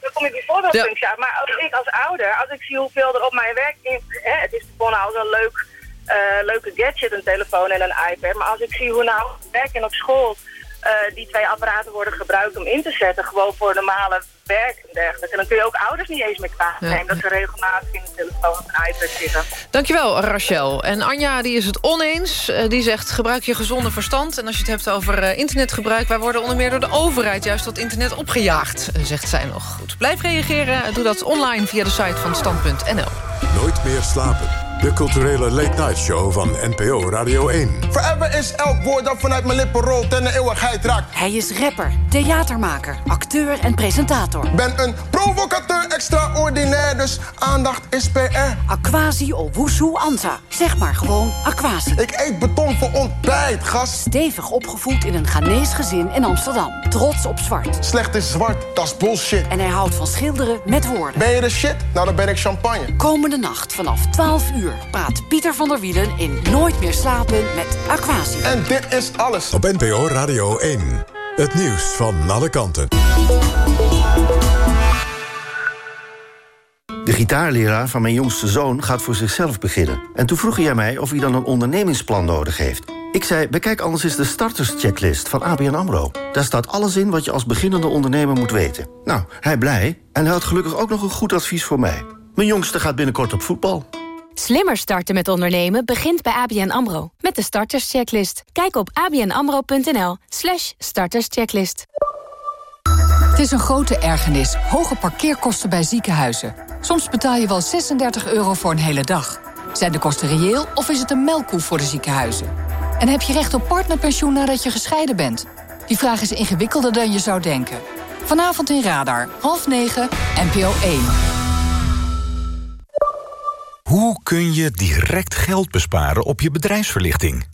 Dan kom ik die voorbeeldfunctie uit. Maar als ik als ouder, als ik zie hoeveel er op mijn werk is, hè, het is begonnen als een leuk, eh, leuke gadget, een telefoon en een iPad. Maar als ik zie hoe nou op werk en op school die twee apparaten worden gebruikt om in te zetten, gewoon voor normale werk en dergelijke. Dan kun je ook ouders niet eens meer kwaad Ja. nemen dat ze regelmatig in de telefoon of een iPad zitten. Dankjewel, Rachel. En Anja die is het oneens. Eh, die zegt, gebruik je gezonde verstand. En als je het hebt over eh, internetgebruik... wij worden onder meer door de overheid juist tot internet opgejaagd, eh, zegt zij nog. Goed, blijf reageren. Doe dat online via de site van Stand.nl. Nooit meer slapen. De culturele late night show van NPO Radio 1. Forever is elk woord dat vanuit mijn lippen rolt en de eeuwigheid raakt. Hij is rapper, theatermaker, acteur en presentator. Ben een provocateur extraordinair, dus aandacht is PR. Aquasi Owusu Ansa. Zeg maar gewoon Aquasi. Ik eet beton voor ontbijt, gast. Stevig opgevoed in een Ghanese gezin in Amsterdam. Trots op zwart. Slecht is zwart, dat is bullshit. En hij houdt van schilderen met woorden. Ben je de shit? Nou, dan ben ik champagne. Komende nacht vanaf 12 uur praat Pieter van der Wielen in Nooit meer slapen met Aquasi. En dit is alles. Op NPO Radio 1. Het nieuws van alle kanten. De gitaarleraar van mijn jongste zoon gaat voor zichzelf beginnen. En toen vroeg hij aan mij of hij dan een ondernemingsplan nodig heeft. Ik zei, bekijk anders eens de starterschecklist van ABN AMRO. Daar staat alles in wat je als beginnende ondernemer moet weten. Nou, hij blij. En hij had gelukkig ook nog een goed advies voor mij. Mijn jongste gaat binnenkort op voetbal. Slimmer starten met ondernemen begint bij ABN AMRO. Met de starterschecklist. Kijk op abnamro.nl slash starterschecklist. Het is een grote ergernis. Hoge parkeerkosten bij ziekenhuizen. Soms betaal je wel 36 euro voor een hele dag. Zijn de kosten reëel of is het een melkkoe voor de ziekenhuizen? En heb je recht op partnerpensioen nadat je gescheiden bent? Die vraag is ingewikkelder dan je zou denken. Vanavond in Radar, half negen, NPO 1. Hoe kun je direct geld besparen op je bedrijfsverlichting?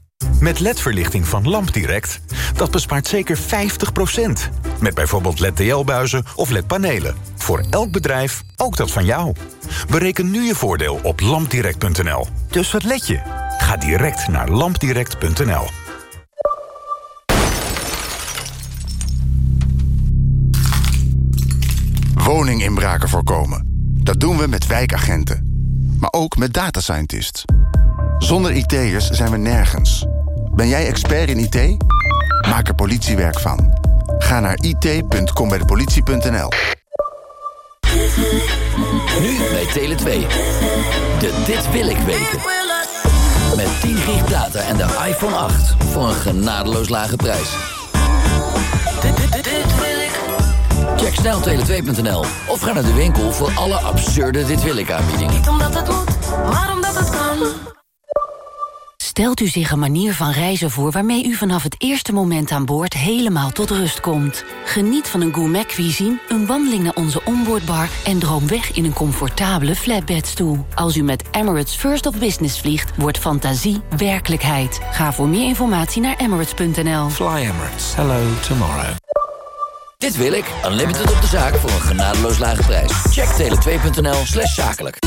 Met LED-verlichting van LampDirect, dat bespaart zeker 50%. Met bijvoorbeeld LED-TL-buizen of LED-panelen. Voor elk bedrijf, ook dat van jou. Bereken nu je voordeel op lampdirect.nl. Dus wat let je? Ga direct naar lampdirect.nl. Woninginbraken voorkomen. Dat doen we met wijkagenten. Maar ook met data scientists. Zonder IT'ers zijn we nergens. Ben jij expert in IT? Maak er politiewerk van. Ga naar it.combijdepolitie.nl Nu bij Tele2. De Dit Wil Ik weten. met 10 gig data en de iPhone 8 voor een genadeloos lage prijs. Check snel tele2.nl of ga naar de winkel voor alle absurde Dit Wil Ik aanbiedingen. Niet omdat het moet, maar omdat het kan. Stelt u zich een manier van reizen voor waarmee u vanaf het eerste moment aan boord helemaal tot rust komt. Geniet van een gourmet cuisine, een wandeling naar onze onboardbar en droom weg in een comfortabele flatbedstoel. Als u met Emirates First of Business vliegt, wordt fantasie werkelijkheid. Ga voor meer informatie naar emirates.nl. Fly Emirates. Hello tomorrow. Dit wil ik. Unlimited op de zaak voor een genadeloos lage prijs. Check tele2.nl slash zakelijk.